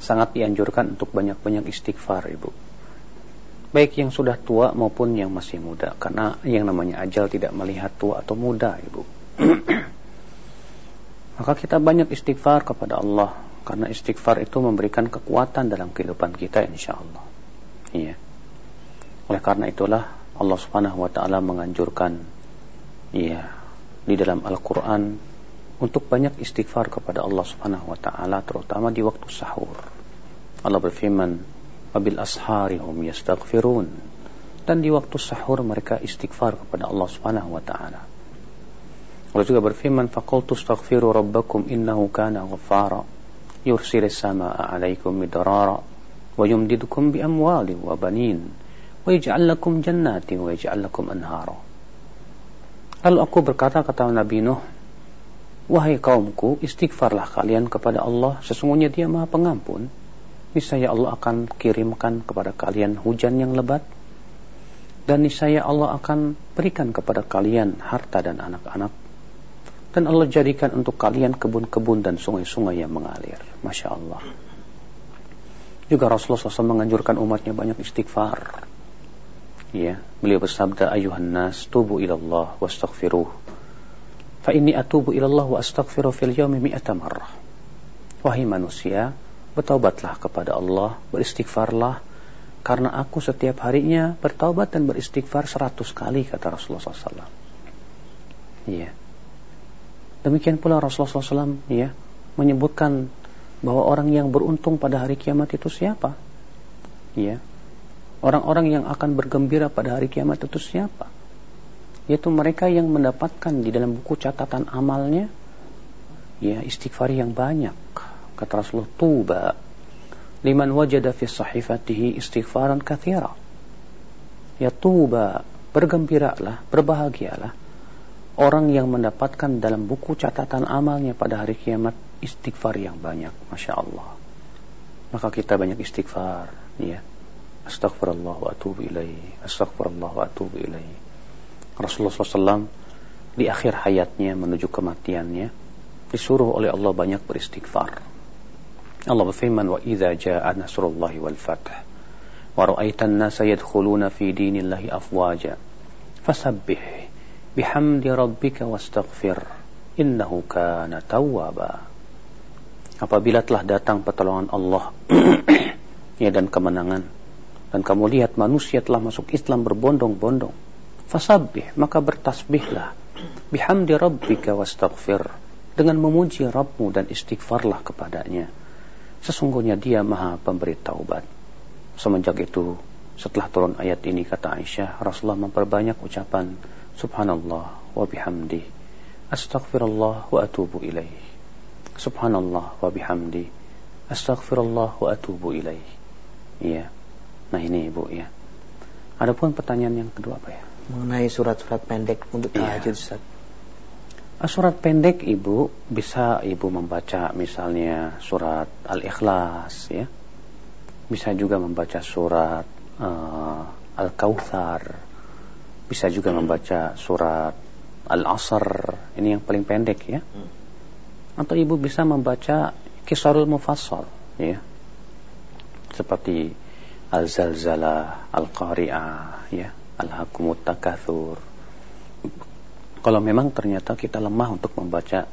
sangat dianjurkan untuk banyak-banyak istighfar Ibu. Baik yang sudah tua maupun yang masih muda. Karena yang namanya ajal tidak melihat tua atau muda Ibu. Maka kita banyak istighfar kepada Allah karena istighfar itu memberikan kekuatan dalam kehidupan kita insya Allah. Iya. Oleh karena itulah Allah Subhanahu wa taala menganjurkan iya di dalam Al-Qur'an untuk banyak istighfar kepada Allah Subhanahu wa taala terutama di waktu sahur. Allah berfirman, "Wabil ashari hum yastaghfirun." Dan di waktu sahur mereka istighfar kepada Allah Subhanahu wa taala. Allah juga berfirman, "Faqultu astaghfiru rabbakum innahu kana ghaffara yursilis samaa'a 'alaikum midrara wa yumdidukum bi amwalin wa banin wa yaj'al lakum jannatin wa yaj'al lakum anhara." Lalu aku berkata kata Nabi Nuh, Wahai kaumku, istighfarlah kalian kepada Allah, sesungguhnya dia maha pengampun. Niscaya Allah akan kirimkan kepada kalian hujan yang lebat, dan niscaya Allah akan berikan kepada kalian harta dan anak-anak dan Allah jadikan untuk kalian kebun-kebun dan sungai-sungai yang mengalir. Masya Allah. Juga Rasulullah SAW menganjurkan umatnya banyak istighfar. Ya, beliau bersabda, Ayuhan nas, tubu ilallah wa astaghfiruh. Fa inni atubu ilallah wa astaghfiruh fil yawmi mi'ata marrah. Wahai manusia, bertaubatlah kepada Allah, beristighfarlah, karena aku setiap harinya bertaubat dan beristighfar seratus kali, kata Rasulullah SAW. Iya. Demikian pula Rasulullah SAW ya, menyebutkan bahwa orang yang beruntung pada hari kiamat itu siapa? Ya. Orang-orang yang akan bergembira pada hari kiamat itu siapa? Yaitu mereka yang mendapatkan di dalam buku catatan amalnya ya istighfar yang banyak. Kata Rasulullah, "Tuba liman wajada fi sahifatihi istighfaran katsira." Ya tuba, bergembiralah, berbahagialah orang yang mendapatkan dalam buku catatan amalnya pada hari kiamat istighfar yang banyak, masya Allah. Maka kita banyak istighfar, ya. Astaghfirullah wa atubu ilaih. Wa atubu ilaih. Rasulullah SAW di akhir hayatnya menuju kematiannya, disuruh oleh Allah banyak beristighfar. Allah berfirman, "Wa idza jaa nasrullahi wal fath wa ra'aita an-nasa yadkhuluna fi dinillahi afwaja fasabbih bihamdi rabbika wastaghfir. Innahu kana tawwaba." Apabila telah datang pertolongan Allah ya dan kemenangan. Dan kamu lihat manusia telah masuk Islam berbondong-bondong. Fasabbih maka bertasbihlah. Bihamdi rabbika wastaghfir. Dengan memuji Rabbmu dan istighfarlah kepadanya. Sesungguhnya dia maha pemberi taubat. Semenjak itu, setelah turun ayat ini kata Aisyah, Rasulullah memperbanyak ucapan Subhanallah wa bihamdi. Astaghfirullah wa atubu ilaih. Subhanallah wa bihamdi. Astaghfirullah wa atubu ilaih. Iya. Nah ini Ibu ya. Adapun pertanyaan yang kedua apa ya? Mengenai surat-surat pendek untuk iya. tahajud Ustaz. Surat pendek ibu bisa ibu membaca misalnya surat Al-Ikhlas ya. Bisa juga membaca surat uh, Al-Kautsar. Bisa juga membaca surat Al-Asr. Ini yang paling pendek ya. Atau ibu bisa membaca Kisarul Mufassal ya. Seperti Al-Zalzalah, Al-Qari'ah ya, Al-Hakumut Takathur kalau memang ternyata kita lemah untuk membaca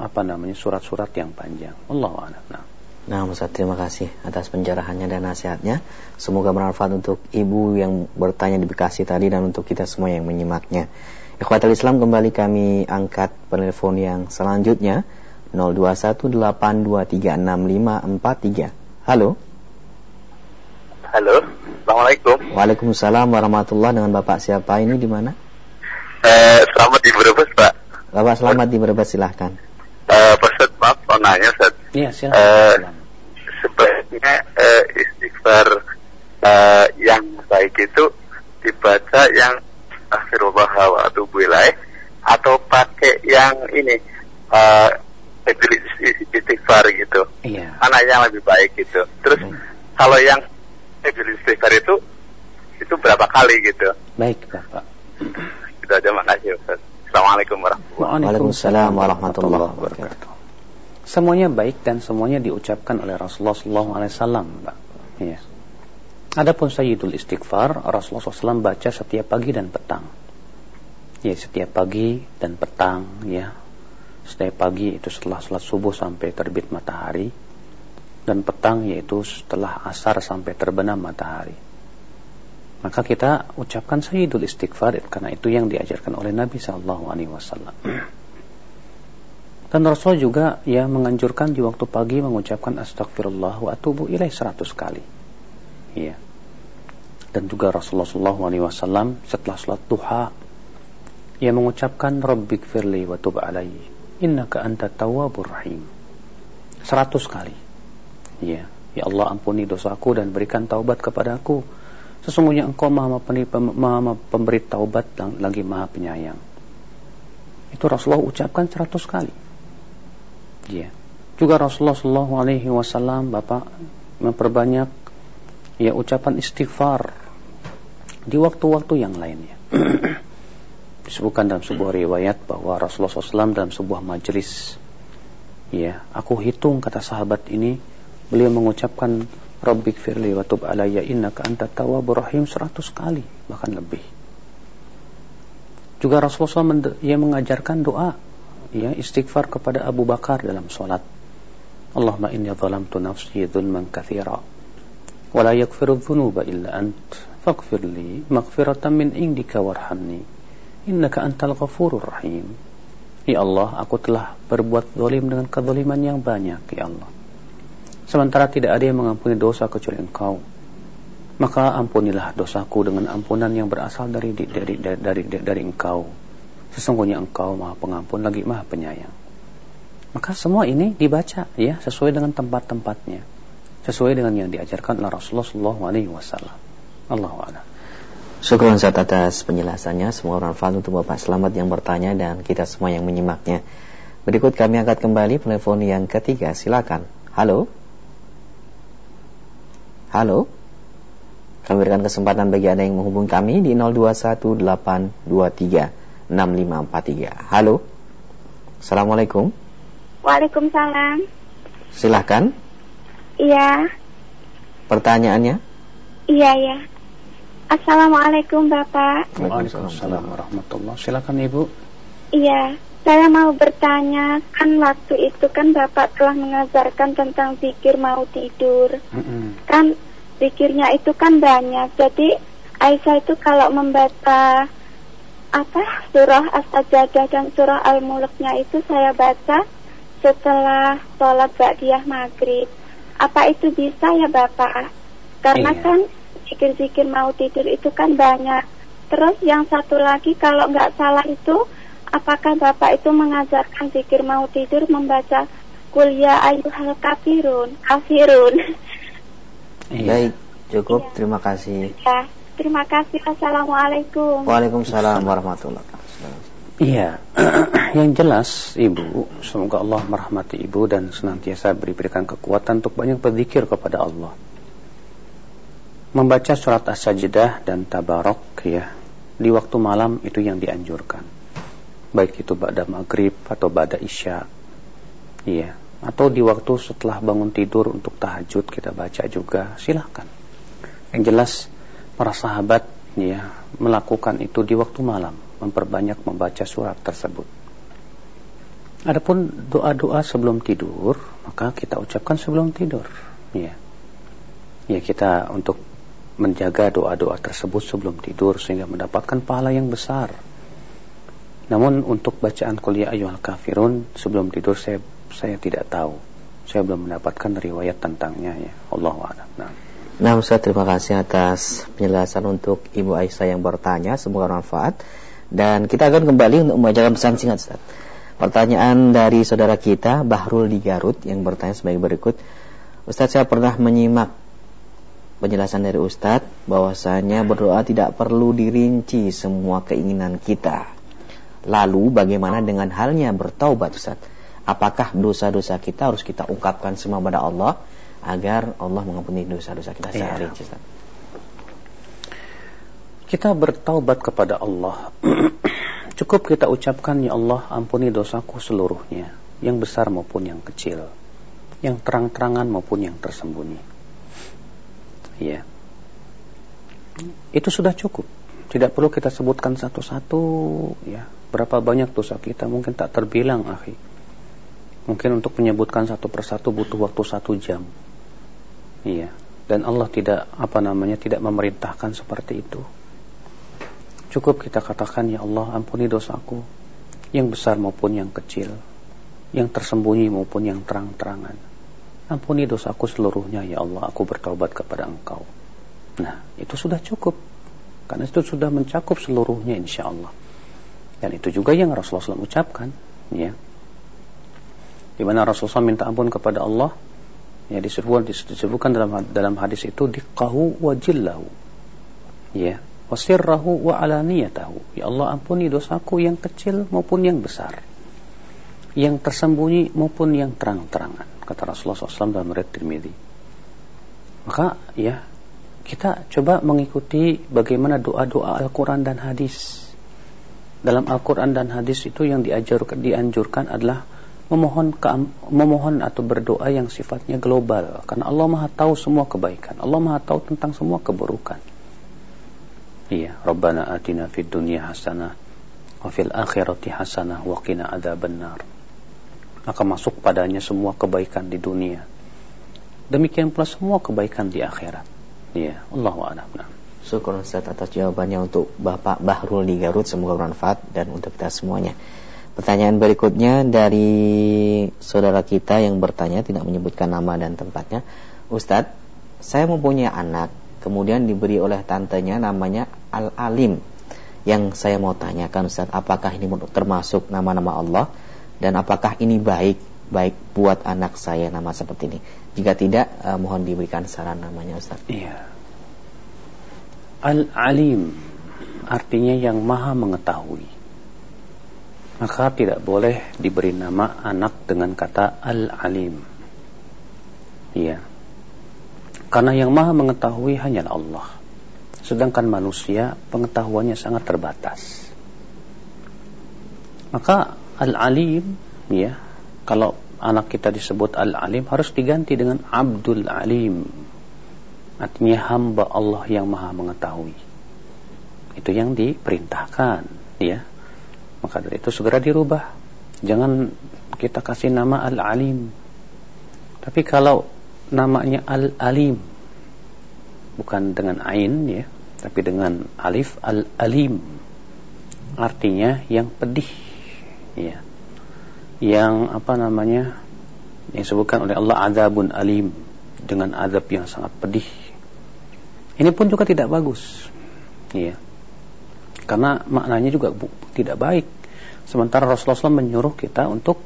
apa namanya surat-surat yang panjang. Allah a'lam. Nah. Nah, Ustaz, terima kasih atas penjarahannya dan nasihatnya. Semoga bermanfaat untuk ibu yang bertanya di Bekasi tadi dan untuk kita semua yang menyimaknya. Ikhwatul Islam kembali kami angkat penelpon yang selanjutnya 0218236543. Halo. Halo. Assalamualaikum. Waalaikumsalam warahmatullahi dengan Bapak siapa ini di mana? Eh, selamat di Brebes, Pak. Bapak selamat di Brebes, silahkan. Eh, Pak maaf, mau nanya, Ustaz. Iya, silahkan. Eh, sebaiknya eh, istighfar eh, yang baik itu dibaca yang astagfirullah wa atubu atau pakai yang ini eh, istighfar gitu. Iya. Mana yang lebih baik gitu. Terus hmm. kalau yang istighfar itu itu berapa kali gitu? Baik, Bapak itu aja makasih Ustaz. Assalamualaikum warahmatullahi warahmatullahi wabarakatuh. Semuanya baik dan semuanya diucapkan oleh Rasulullah SAW. Ya. Adapun Sayyidul Istighfar, Rasulullah SAW baca setiap pagi dan petang. Ya, setiap pagi dan petang, ya. Setiap pagi itu setelah sholat subuh sampai terbit matahari. Dan petang yaitu setelah asar sampai terbenam matahari maka kita ucapkan sayyidul istighfar karena itu yang diajarkan oleh Nabi sallallahu alaihi wasallam. Dan Rasul juga ya menganjurkan di waktu pagi mengucapkan astagfirullah wa atubu ilaih seratus kali. Ya. Dan juga Rasulullah wasallam setelah salat duha ia mengucapkan rabbik firli wa tub alaihi innaka anta tawwabur rahim. Seratus kali. Ya. Ya Allah ampuni dosaku dan berikan taubat kepadaku Sesungguhnya engkau maha, maha pemberi taubat dan lagi maha penyayang. Itu Rasulullah ucapkan seratus kali. Ya. Juga Rasulullah Shallallahu Alaihi Wasallam Bapak memperbanyak ya ucapan istighfar di waktu-waktu yang lainnya. Disebutkan dalam sebuah riwayat bahwa Rasulullah SAW dalam sebuah majelis, ya, aku hitung kata sahabat ini, beliau mengucapkan Rabbik firli wa tub alayya innaka anta tawwabur rahim 100 kali bahkan lebih. Juga Rasulullah SAW ia mengajarkan doa ya istighfar kepada Abu Bakar dalam salat. Allahumma inni zalamtu nafsi dzulman katsira wa la yaghfiru dzunuba illa ant. Faghfir li maghfiratan min indika warhamni. Innaka antal ghafurur rahim. Ya Allah, aku telah berbuat zalim dengan kezaliman yang banyak, ya Allah. Sementara tidak ada yang mengampuni dosa kecuali engkau. Maka ampunilah dosaku dengan ampunan yang berasal dari dari dari dari, dari engkau sesungguhnya engkau maha pengampun lagi maha penyayang. Maka semua ini dibaca ya sesuai dengan tempat-tempatnya. Sesuai dengan yang diajarkan oleh Rasulullah Shallallahu Alaihi Wasallam. Allah a'lam. Syukur Ustaz atas penjelasannya. Semoga bermanfaat untuk Bapak. Selamat yang bertanya Dan kita semua yang menyimaknya. Berikut kami angkat kembali telepon yang ketiga. Silakan. Halo? Halo. Kami berikan kesempatan bagi Anda yang menghubungi kami di 0218236543. Halo. Assalamualaikum. Waalaikumsalam. Silahkan. Iya. Pertanyaannya? Iya, ya. Assalamualaikum, Bapak. Waalaikumsalam warahmatullah. Silakan Ibu. Iya, saya mau bertanya, kan waktu itu kan Bapak telah mengajarkan tentang zikir mau tidur. Mm-mm. Kan zikirnya itu kan banyak. Jadi Aisyah itu kalau membaca apa surah As-Sajdah dan surah Al-Mulknya itu saya baca setelah sholat ba'diyah maghrib. Apa itu bisa ya Bapak? Karena Iya. kan zikir-zikir mau tidur itu kan banyak. Terus yang satu lagi kalau nggak salah itu apakah Bapak itu mengajarkan zikir mau tidur membaca kuliah ayuhal kafirun kafirun Iya. Baik, cukup. Iya. Terima kasih. ya terima kasih assalamualaikum Waalaikumsalam warahmatullahi wabarakatuh. Iya, yang jelas Ibu, semoga Allah merahmati Ibu dan senantiasa berikan kekuatan untuk banyak berzikir kepada Allah. Membaca surat As-Sajdah dan Tabarok ya, di waktu malam itu yang dianjurkan. Baik itu pada maghrib atau pada isya. Iya, atau di waktu setelah bangun tidur untuk tahajud kita baca juga, silahkan. Yang jelas para sahabat ya melakukan itu di waktu malam, memperbanyak membaca surat tersebut. Adapun doa-doa sebelum tidur, maka kita ucapkan sebelum tidur, ya. Ya kita untuk menjaga doa-doa tersebut sebelum tidur sehingga mendapatkan pahala yang besar. Namun untuk bacaan kuliah ayyuhal kafirun sebelum tidur saya saya tidak tahu. Saya belum mendapatkan riwayat tentangnya ya. Allahu a'lam. Nah. Nah Ustaz terima kasih atas penjelasan untuk Ibu Aisyah yang bertanya. Semoga bermanfaat. Dan kita akan kembali untuk membacakan pesan singkat Ustaz. Pertanyaan dari saudara kita Bahrul di Garut yang bertanya sebagai berikut. Ustaz saya pernah menyimak penjelasan dari Ustadz bahwasanya berdoa tidak perlu dirinci semua keinginan kita. Lalu bagaimana dengan halnya bertaubat Ustadz? Apakah dosa-dosa kita harus kita ungkapkan semua pada Allah agar Allah mengampuni dosa-dosa kita Iya. sehari Ustadz? Kita bertaubat kepada Allah. Cukup kita ucapkan ya Allah ampuni dosaku seluruhnya, yang besar maupun yang kecil, yang terang-terangan maupun yang tersembunyi. Ya. Itu sudah cukup. Tidak perlu kita sebutkan satu-satu ya. Berapa banyak dosa kita mungkin tak terbilang, akhi. Mungkin untuk menyebutkan satu persatu butuh waktu satu jam. Iya. Dan Allah tidak apa namanya tidak memerintahkan seperti itu. Cukup kita katakan ya Allah ampuni dosaku yang besar maupun yang kecil, yang tersembunyi maupun yang terang-terangan. Ampuni dosaku seluruhnya ya Allah, aku bertaubat kepada Engkau. Nah, itu sudah cukup. Karena itu sudah mencakup seluruhnya insya Allah. Dan itu juga yang Rasulullah SAW ucapkan, ya. Di mana Rasulullah minta ampun kepada Allah, ya disebutkan disebutkan dalam dalam hadis itu diqahu wa jillahu. Ya, wasirrahu wa alaniyatahu. Ya Allah ampuni dosaku yang kecil maupun yang besar. Yang tersembunyi maupun yang terang-terangan. Kata Rasulullah SAW dalam riwayat Tirmidzi. Maka ya kita coba mengikuti bagaimana doa-doa Al-Quran dan hadis. Dalam Al-Quran dan hadis itu yang diajarkan, dianjurkan adalah memohon memohon atau berdoa yang sifatnya global. Karena Allah Maha tahu semua kebaikan. Allah Maha tahu tentang semua keburukan. Iya, Rabbana atina fid dunya hasanah wa fil akhirati hasanah wa qina adzabannar. Maka masuk padanya semua kebaikan di dunia. Demikian pula semua kebaikan di akhirat. Iya, Allahu a'lam. Nah. Syukur Ustaz atas jawabannya untuk Bapak Bahrul di Garut semoga bermanfaat dan untuk kita semuanya. Pertanyaan berikutnya dari saudara kita yang bertanya tidak menyebutkan nama dan tempatnya. Ustadz, saya mempunyai anak, kemudian diberi oleh tantenya namanya Al-Alim. Yang saya mau tanyakan Ustadz, apakah ini termasuk nama-nama Allah dan apakah ini baik baik buat anak saya nama seperti ini? Jika tidak, eh, mohon diberikan saran namanya Ustadz. Iya. Al-alim artinya yang maha mengetahui. Maka tidak boleh diberi nama anak dengan kata al-alim. Iya. Karena yang maha mengetahui hanyalah Allah. Sedangkan manusia pengetahuannya sangat terbatas. Maka al-alim ya, kalau anak kita disebut Al-Alim harus diganti dengan Abdul Alim. Artinya hamba Allah yang maha mengetahui. Itu yang diperintahkan, ya. Maka dari itu segera dirubah. Jangan kita kasih nama Al-Alim. Tapi kalau namanya Al-Alim bukan dengan ain ya, tapi dengan alif Al-Alim. Artinya yang pedih, ya yang apa namanya yang disebutkan oleh Allah azabun alim dengan azab yang sangat pedih. Ini pun juga tidak bagus. Ya. Karena maknanya juga bu, tidak baik. Sementara Rasulullah menyuruh kita untuk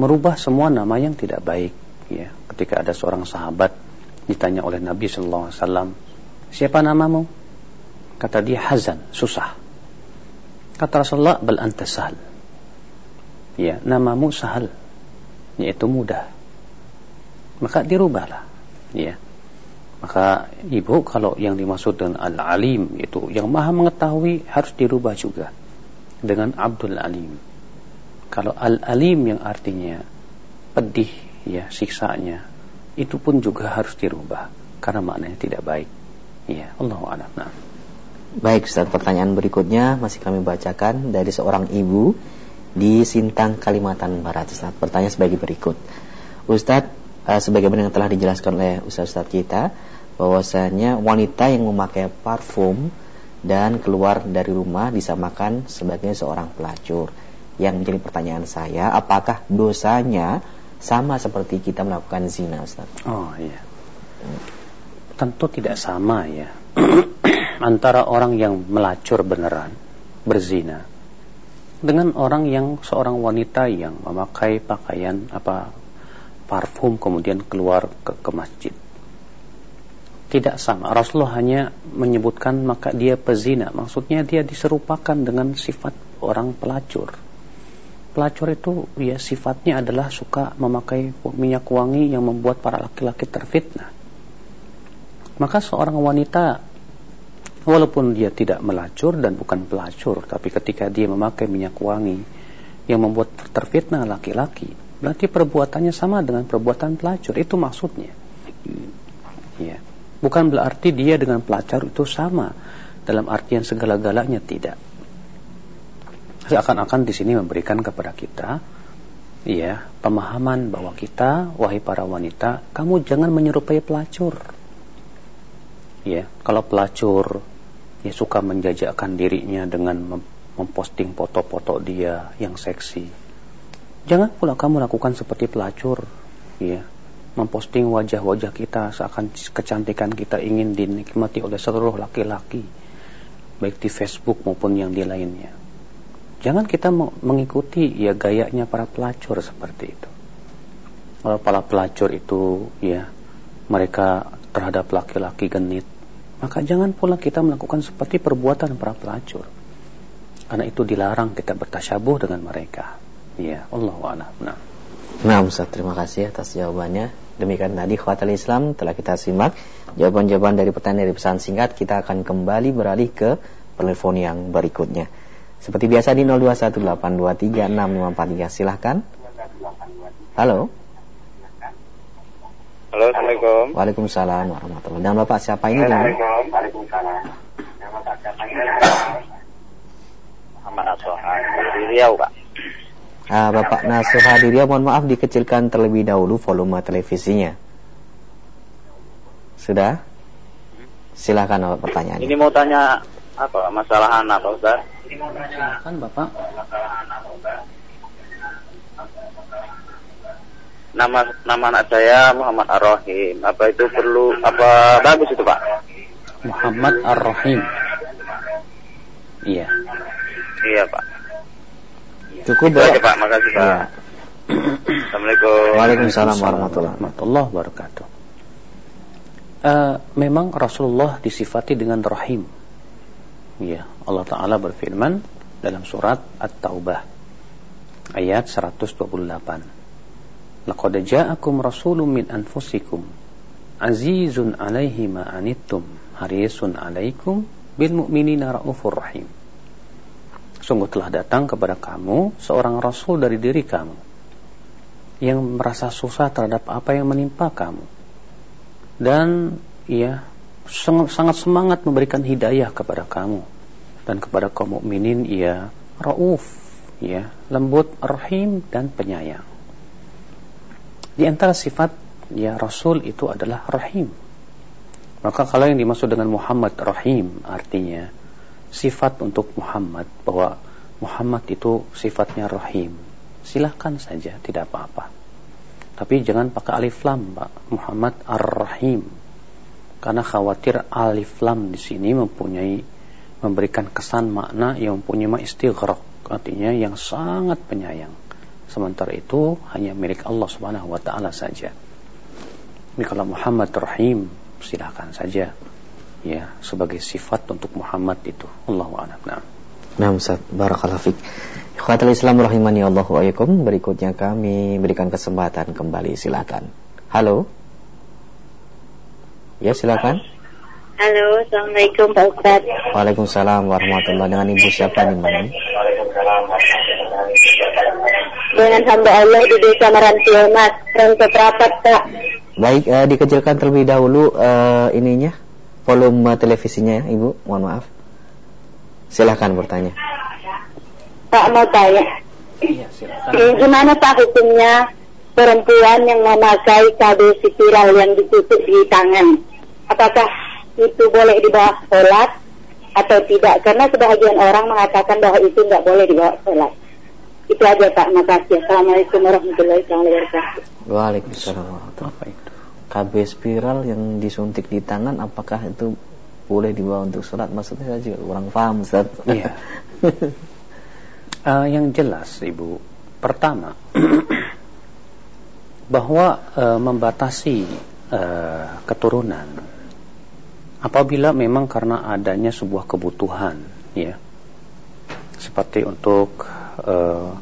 merubah semua nama yang tidak baik. Ya. Ketika ada seorang sahabat ditanya oleh Nabi Sallallahu Alaihi Wasallam, siapa namamu? Kata dia Hazan, susah. Kata Rasulullah, bal antasal ya namamu sahal yaitu mudah maka dirubahlah ya maka ibu kalau yang dimaksud dengan al-alim itu yang maha mengetahui harus dirubah juga dengan Abdul Alim kalau al-alim yang artinya pedih ya siksanya itu pun juga harus dirubah karena maknanya tidak baik ya Allah a'lam nah. Baik Ustaz, pertanyaan berikutnya masih kami bacakan dari seorang ibu di Sintang, Kalimantan Barat. Ustaz, pertanyaan sebagai berikut. Ustadz, uh, sebagaimana yang telah dijelaskan oleh Ustadz-Ustadz kita, bahwasanya wanita yang memakai parfum dan keluar dari rumah disamakan sebagai seorang pelacur. Yang menjadi pertanyaan saya, apakah dosanya sama seperti kita melakukan zina, Ustaz? Oh iya. Tentu tidak sama ya. Antara orang yang melacur beneran, berzina, dengan orang yang seorang wanita yang memakai pakaian apa parfum kemudian keluar ke, ke masjid. Tidak sama. Rasulullah hanya menyebutkan maka dia pezina. Maksudnya dia diserupakan dengan sifat orang pelacur. Pelacur itu ya sifatnya adalah suka memakai minyak wangi yang membuat para laki-laki terfitnah. Maka seorang wanita walaupun dia tidak melacur dan bukan pelacur tapi ketika dia memakai minyak wangi yang membuat terfitnah laki-laki berarti perbuatannya sama dengan perbuatan pelacur. Itu maksudnya. Ya bukan berarti dia dengan pelacur itu sama. Dalam artian segala-galanya tidak. Seakan-akan di sini memberikan kepada kita ya pemahaman bahwa kita wahai para wanita kamu jangan menyerupai pelacur. Ya kalau pelacur ya suka menjajakkan dirinya dengan memposting foto-foto dia yang seksi. Jangan pula kamu lakukan seperti pelacur, ya, memposting wajah-wajah kita seakan kecantikan kita ingin dinikmati oleh seluruh laki-laki, baik di Facebook maupun yang di lainnya. Jangan kita mengikuti ya gayanya para pelacur seperti itu. Kalau para pelacur itu ya mereka terhadap laki-laki genit maka jangan pula kita melakukan seperti perbuatan para pelacur. Karena itu dilarang kita bertasyabuh dengan mereka. Ya, Allah a'lam. Nah. Nah, Ustaz, terima kasih atas jawabannya. Demikian tadi khawatir Islam telah kita simak jawaban-jawaban dari pertanyaan dari pesan singkat. Kita akan kembali beralih ke telepon yang berikutnya. Seperti biasa di 0218236543 silahkan. Halo. Halo, Assalamualaikum. Waalaikumsalam warahmatullahi Dan Bapak siapa ini? Waalaikumsalam. Bapak siapa ini? Muhammad Nasuha dari Riau, Pak. Ah, Bapak Nasuha dari Riau, mohon maaf dikecilkan terlebih dahulu volume televisinya. Sudah? Silakan Bapak pertanyaan. Ini mau tanya apa masalah anak, Pak Ustaz? Silakan Bapak. nama nama anak saya Muhammad Ar-Rahim. Apa itu perlu apa bagus itu, Pak? Muhammad Ar-Rahim. Iya. Iya, Pak. Cukup, Pak. Pak. Makasih, Pak. Iya. Assalamualaikum. Waalaikumsalam warahmatullahi wabarakatuh. Uh, memang Rasulullah disifati dengan rahim. Ya, Allah Taala berfirman dalam surat At-Taubah ayat 128. Laqad ja'akum rasulun min anfusikum azizun 'alaihi ma anittum harisun 'alaikum bil mu'minina raufur rahim. Sungguh telah datang kepada kamu seorang rasul dari diri kamu yang merasa susah terhadap apa yang menimpa kamu. Dan ia sangat semangat memberikan hidayah kepada kamu. Dan kepada kaum mukminin ia rauf ya lembut rahim dan penyayang. Di antara sifat ya Rasul itu adalah rahim. Maka kalau yang dimaksud dengan Muhammad rahim artinya sifat untuk Muhammad bahwa Muhammad itu sifatnya rahim. Silahkan saja tidak apa-apa. Tapi jangan pakai alif lam Pak. Muhammad ar-rahim. Karena khawatir alif lam di sini mempunyai memberikan kesan makna yang mempunyai istighraq artinya yang sangat penyayang. Sementara itu hanya milik Allah Subhanahu wa taala saja. Ini kalau Muhammad Rahim silakan saja ya sebagai sifat untuk Muhammad itu. Allahu a'lam. Nah Nah Ustaz, Barakallahu Fik. Ikhwatal Islam Rahimani Allahu Ayakum Berikutnya kami berikan kesempatan kembali. Silakan. Halo? Ya silakan. Halo, Assalamualaikum Pak Ustaz. Waalaikumsalam warahmatullahi Dengan Ibu siapa nih Mbak? Dengan hamba Allah di Desa Marantio Mas, Rangka Perapat Pak. Baik, uh, dikecilkan terlebih dahulu uh, ininya, volume televisinya Ibu, mohon maaf. Silahkan bertanya. Pak mau tanya. Iya, silakan. Gimana Pak hukumnya perempuan yang memakai kado spiral yang ditutup di tangan? apakah itu boleh dibawa sholat atau tidak karena sebagian orang mengatakan bahwa itu nggak boleh dibawa sholat itu aja Pak makasih Assalamualaikum warahmatullahi wabarakatuh Waalaikumsalam warahmatullahi KB spiral yang disuntik di tangan apakah itu boleh dibawa untuk sholat? Maksudnya saya juga kurang paham Ustaz. Iya. Uh, yang jelas Ibu pertama bahwa uh, membatasi uh, keturunan apabila memang karena adanya sebuah kebutuhan ya seperti untuk uh,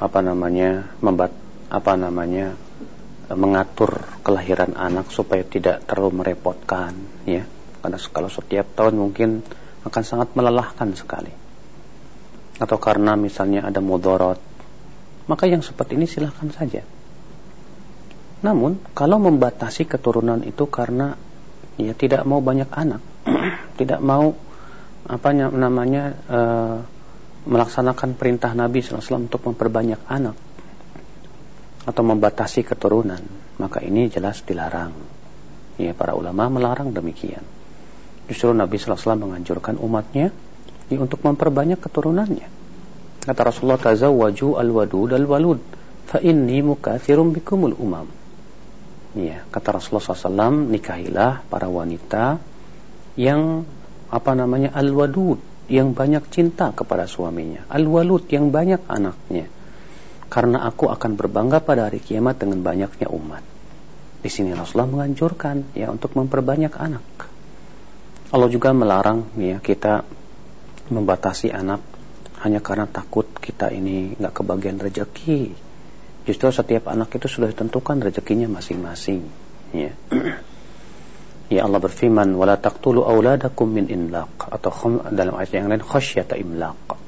apa namanya membat apa namanya mengatur kelahiran anak supaya tidak terlalu merepotkan ya. Karena kalau setiap tahun mungkin akan sangat melelahkan sekali. Atau karena misalnya ada mudorot maka yang seperti ini silahkan saja. Namun kalau membatasi keturunan itu karena ya tidak mau banyak anak tidak mau apa namanya e, melaksanakan perintah Nabi SAW untuk memperbanyak anak atau membatasi keturunan maka ini jelas dilarang. Ya para ulama melarang demikian. Justru Nabi SAW menganjurkan umatnya ya, untuk memperbanyak keturunannya. Kata Rasulullah tazawwaju al-wadud al-walud fa inni mukathirum bikumul umam. Ya, kata Rasulullah SAW, nikahilah para wanita yang apa namanya al-wadud, yang banyak cinta kepada suaminya, al-walud yang banyak anaknya. Karena aku akan berbangga pada hari kiamat dengan banyaknya umat. Di sini Rasulullah menganjurkan ya untuk memperbanyak anak. Allah juga melarang ya kita membatasi anak hanya karena takut kita ini nggak kebagian rezeki Justru setiap anak itu sudah ditentukan rezekinya masing-masing. Ya. ya Allah berfirman, "Wala taqtulu auladakum min imlaq" atau dalam ayat yang lain khasyata imlaq.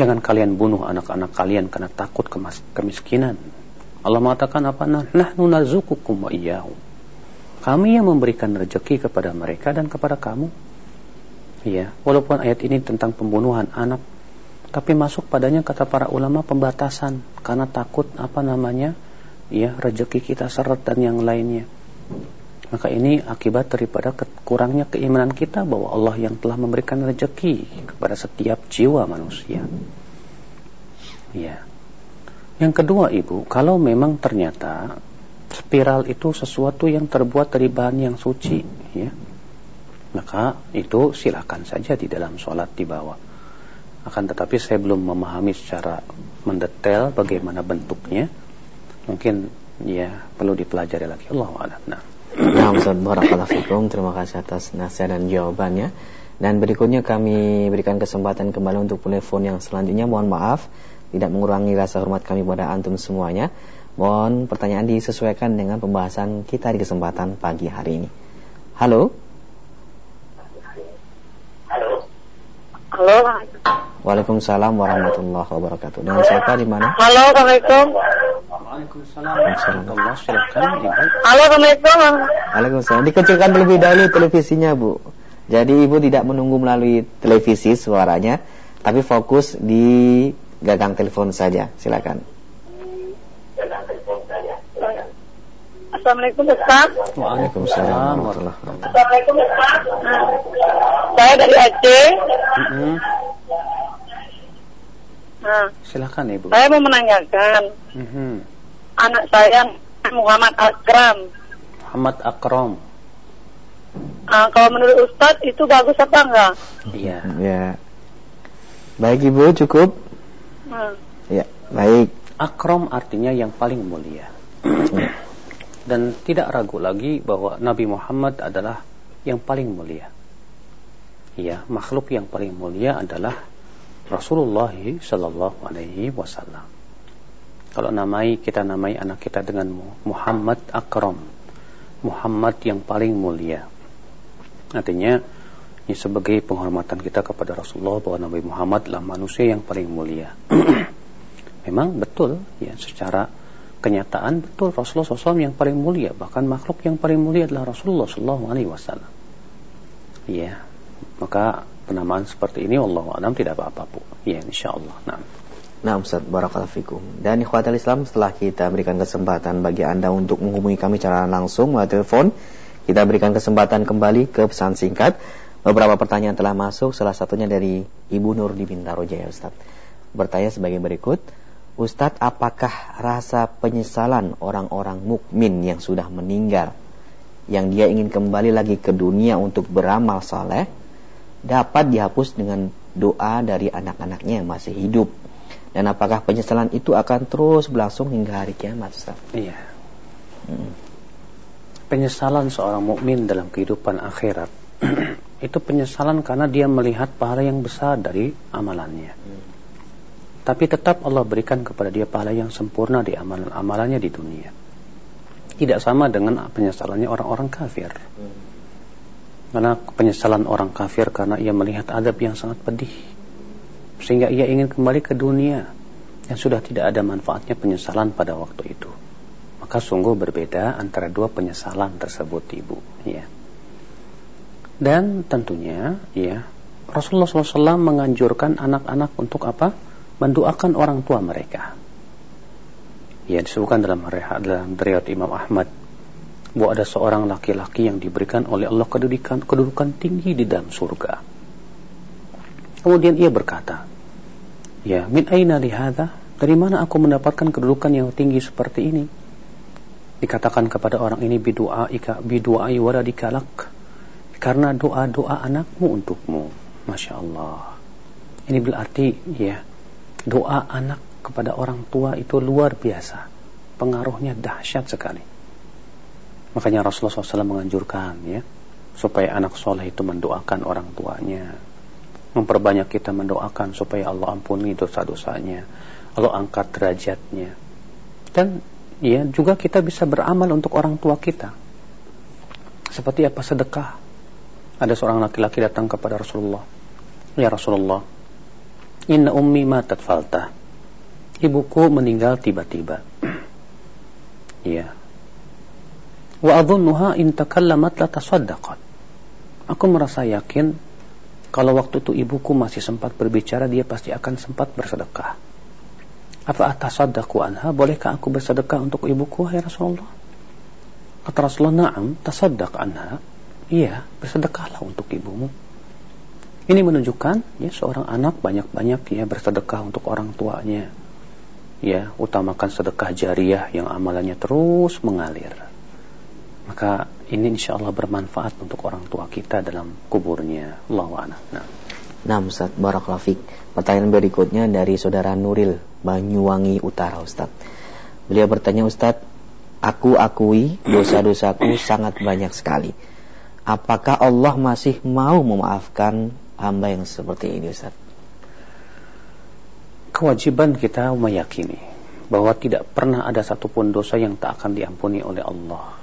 Jangan kalian bunuh anak-anak kalian karena takut kemiskinan. Allah mengatakan apa? Nahnu narzuqukum wa. Kami yang memberikan rezeki kepada mereka dan kepada kamu. Ya, walaupun ayat ini tentang pembunuhan anak tapi masuk padanya kata para ulama pembatasan karena takut apa namanya ya rezeki kita seret dan yang lainnya maka ini akibat daripada kurangnya keimanan kita bahwa Allah yang telah memberikan rezeki kepada setiap jiwa manusia. Ya yang kedua ibu kalau memang ternyata spiral itu sesuatu yang terbuat dari bahan yang suci ya maka itu silakan saja di dalam sholat dibawa. Akan tetapi saya belum memahami secara mendetail bagaimana bentuknya. Mungkin ya perlu dipelajari lagi. Allah nah Nah, Ustaz Barakallahu Terima kasih atas nasihat dan jawabannya. Dan berikutnya kami berikan kesempatan kembali untuk telepon yang selanjutnya. Mohon maaf Tidak mengurangi rasa hormat kami pada antum semuanya. Mohon pertanyaan disesuaikan dengan pembahasan kita di kesempatan pagi hari ini. Halo? Halo. Halo Waalaikumsalam warahmatullahi wabarakatuh. Dengan siapa di mana? Halo, Assalamualaikum. Waalaikumsalam warahmatullahi Ibu. Halo, Assalamualaikum. Waalaikumsalam. Dikecilkan terlebih dahulu televisinya, Bu. Jadi Ibu tidak menunggu melalui televisi suaranya, tapi fokus di gagang telepon saja. Silakan. Assalamualaikum Ustaz. Waalaikumsalam warahmatullahi wabarakatuh. Assalamualaikum Ustaz. Nah, saya dari Aceh. Mm-mm. Nah, Silakan Ibu. saya mau menanyakan Mhm. anak saya Muhammad Akram. Muhammad Akram. Nah, kalau menurut Ustaz itu bagus apa enggak? Iya. Ya. Baik Ibu, cukup? Nah, Ya, baik. Akram artinya yang paling mulia. Dan tidak ragu lagi bahwa Nabi Muhammad adalah yang paling mulia. Iya, makhluk yang paling mulia adalah Rasulullah Sallallahu Alaihi Wasallam. Kalau namai kita namai anak kita dengan Muhammad Akram, Muhammad yang paling mulia. Artinya ini sebagai penghormatan kita kepada Rasulullah bahwa Nabi Muhammad adalah manusia yang paling mulia. Memang betul ya secara kenyataan betul Rasulullah SAW yang paling mulia bahkan makhluk yang paling mulia adalah Rasulullah Sallallahu Alaihi Wasallam. Ya, maka penamaan seperti ini Allah alam tidak apa-apa bu. Ya, insya Allah. Nah. Nah Ustaz, Barakallahu Fikum Dan ikhwatal Islam setelah kita berikan kesempatan bagi Anda untuk menghubungi kami secara langsung melalui telepon Kita berikan kesempatan kembali ke pesan singkat Beberapa pertanyaan telah masuk, salah satunya dari Ibu Nur di Bintaro Jaya Ustaz Bertanya sebagai berikut Ustadz, apakah rasa penyesalan orang-orang mukmin yang sudah meninggal yang dia ingin kembali lagi ke dunia untuk beramal saleh dapat dihapus dengan doa dari anak-anaknya yang masih hidup dan apakah penyesalan itu akan terus berlangsung hingga hari kiamat Ustaz? Iya. Hmm. Penyesalan seorang mukmin dalam kehidupan akhirat itu penyesalan karena dia melihat pahala yang besar dari amalannya. Tapi tetap Allah berikan kepada dia pahala yang sempurna di amalan-amalannya di dunia. Tidak sama dengan penyesalannya orang-orang kafir. Karena penyesalan orang kafir karena ia melihat adab yang sangat pedih. Sehingga ia ingin kembali ke dunia yang sudah tidak ada manfaatnya penyesalan pada waktu itu. Maka sungguh berbeda antara dua penyesalan tersebut ibu. Ya. Dan tentunya ya Rasulullah SAW menganjurkan anak-anak untuk apa? Mendoakan orang tua mereka. Ya disebutkan dalam dalam riwayat Imam Ahmad bahwa ada seorang laki-laki yang diberikan oleh Allah kedudukan kedudukan tinggi di dalam surga. Kemudian ia berkata, "Ya, min aina li hadha? Dari mana aku mendapatkan kedudukan yang tinggi seperti ini?" Dikatakan kepada orang ini bidu'a ika bidu'ai waladika lak. Karena doa-doa anakmu untukmu. Masya Allah. Ini berarti ya doa anak kepada orang tua itu luar biasa. Pengaruhnya dahsyat sekali. Makanya Rasulullah SAW menganjurkan ya supaya anak soleh itu mendoakan orang tuanya. Memperbanyak kita mendoakan supaya Allah ampuni dosa-dosanya. Allah angkat derajatnya. Dan ya juga kita bisa beramal untuk orang tua kita. Seperti apa sedekah? Ada seorang laki-laki datang kepada Rasulullah. Ya Rasulullah, Inna ummi matat falta. Ibuku meninggal tiba-tiba. Iya. Wa adhunnuha in takallamat la tasaddaqat. Aku merasa yakin kalau waktu itu ibuku masih sempat berbicara dia pasti akan sempat bersedekah. Apa atasaddaqu anha? Bolehkah aku bersedekah untuk ibuku ya Rasulullah? Kata Rasulullah, "Na'am, tasaddaq anha." Iya, bersedekahlah untuk ibumu. Ini menunjukkan ya seorang anak banyak-banyak ya bersedekah untuk orang tuanya. Ya, utamakan sedekah jariah yang amalannya terus mengalir. Maka ini insya Allah bermanfaat untuk orang tua kita dalam kuburnya. Allahu a'lam. Nah. Nah, Ustaz Fik. Pertanyaan berikutnya dari saudara Nuril Banyuwangi Utara, Ustaz. Beliau bertanya, Ustaz, aku akui dosa-dosaku sangat banyak sekali. Apakah Allah masih mau memaafkan hamba yang seperti ini Ustaz? Kewajiban kita meyakini bahwa tidak pernah ada satupun dosa yang tak akan diampuni oleh Allah.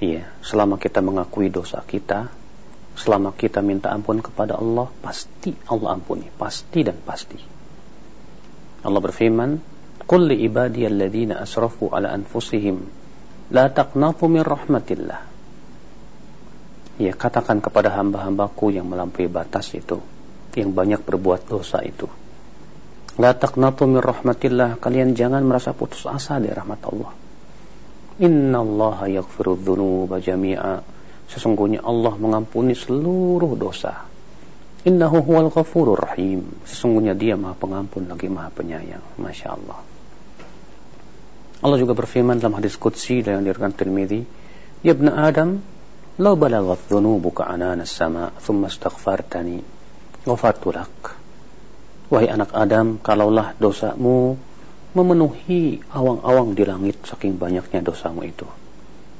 Iya, selama kita mengakui dosa kita, selama kita minta ampun kepada Allah pasti Allah ampuni pasti dan pasti Allah berfirman qul li ibadiyalladzina asrafu ala anfusihim la taqnatu min rahmatillah ya katakan kepada hamba-hambaku yang melampaui batas itu yang banyak berbuat dosa itu La taqnatu min rahmatillah. Kalian jangan merasa putus asa dari rahmat Allah. Inna Allah yaghfiru dhunuba jami'a. Sesungguhnya Allah mengampuni seluruh dosa. Innahu huwal ghafurur rahim. Sesungguhnya dia maha pengampun lagi maha penyayang. Masya Allah. Allah juga berfirman dalam hadis Qudsi yang diriwayatkan Tirmidzi, "Ya ibn Adam, law balaghat dhunubuka anana as-sama' thumma astaghfartani, ghafartu lak." Wahai anak Adam, kalaulah dosamu memenuhi awang-awang di langit saking banyaknya dosamu itu.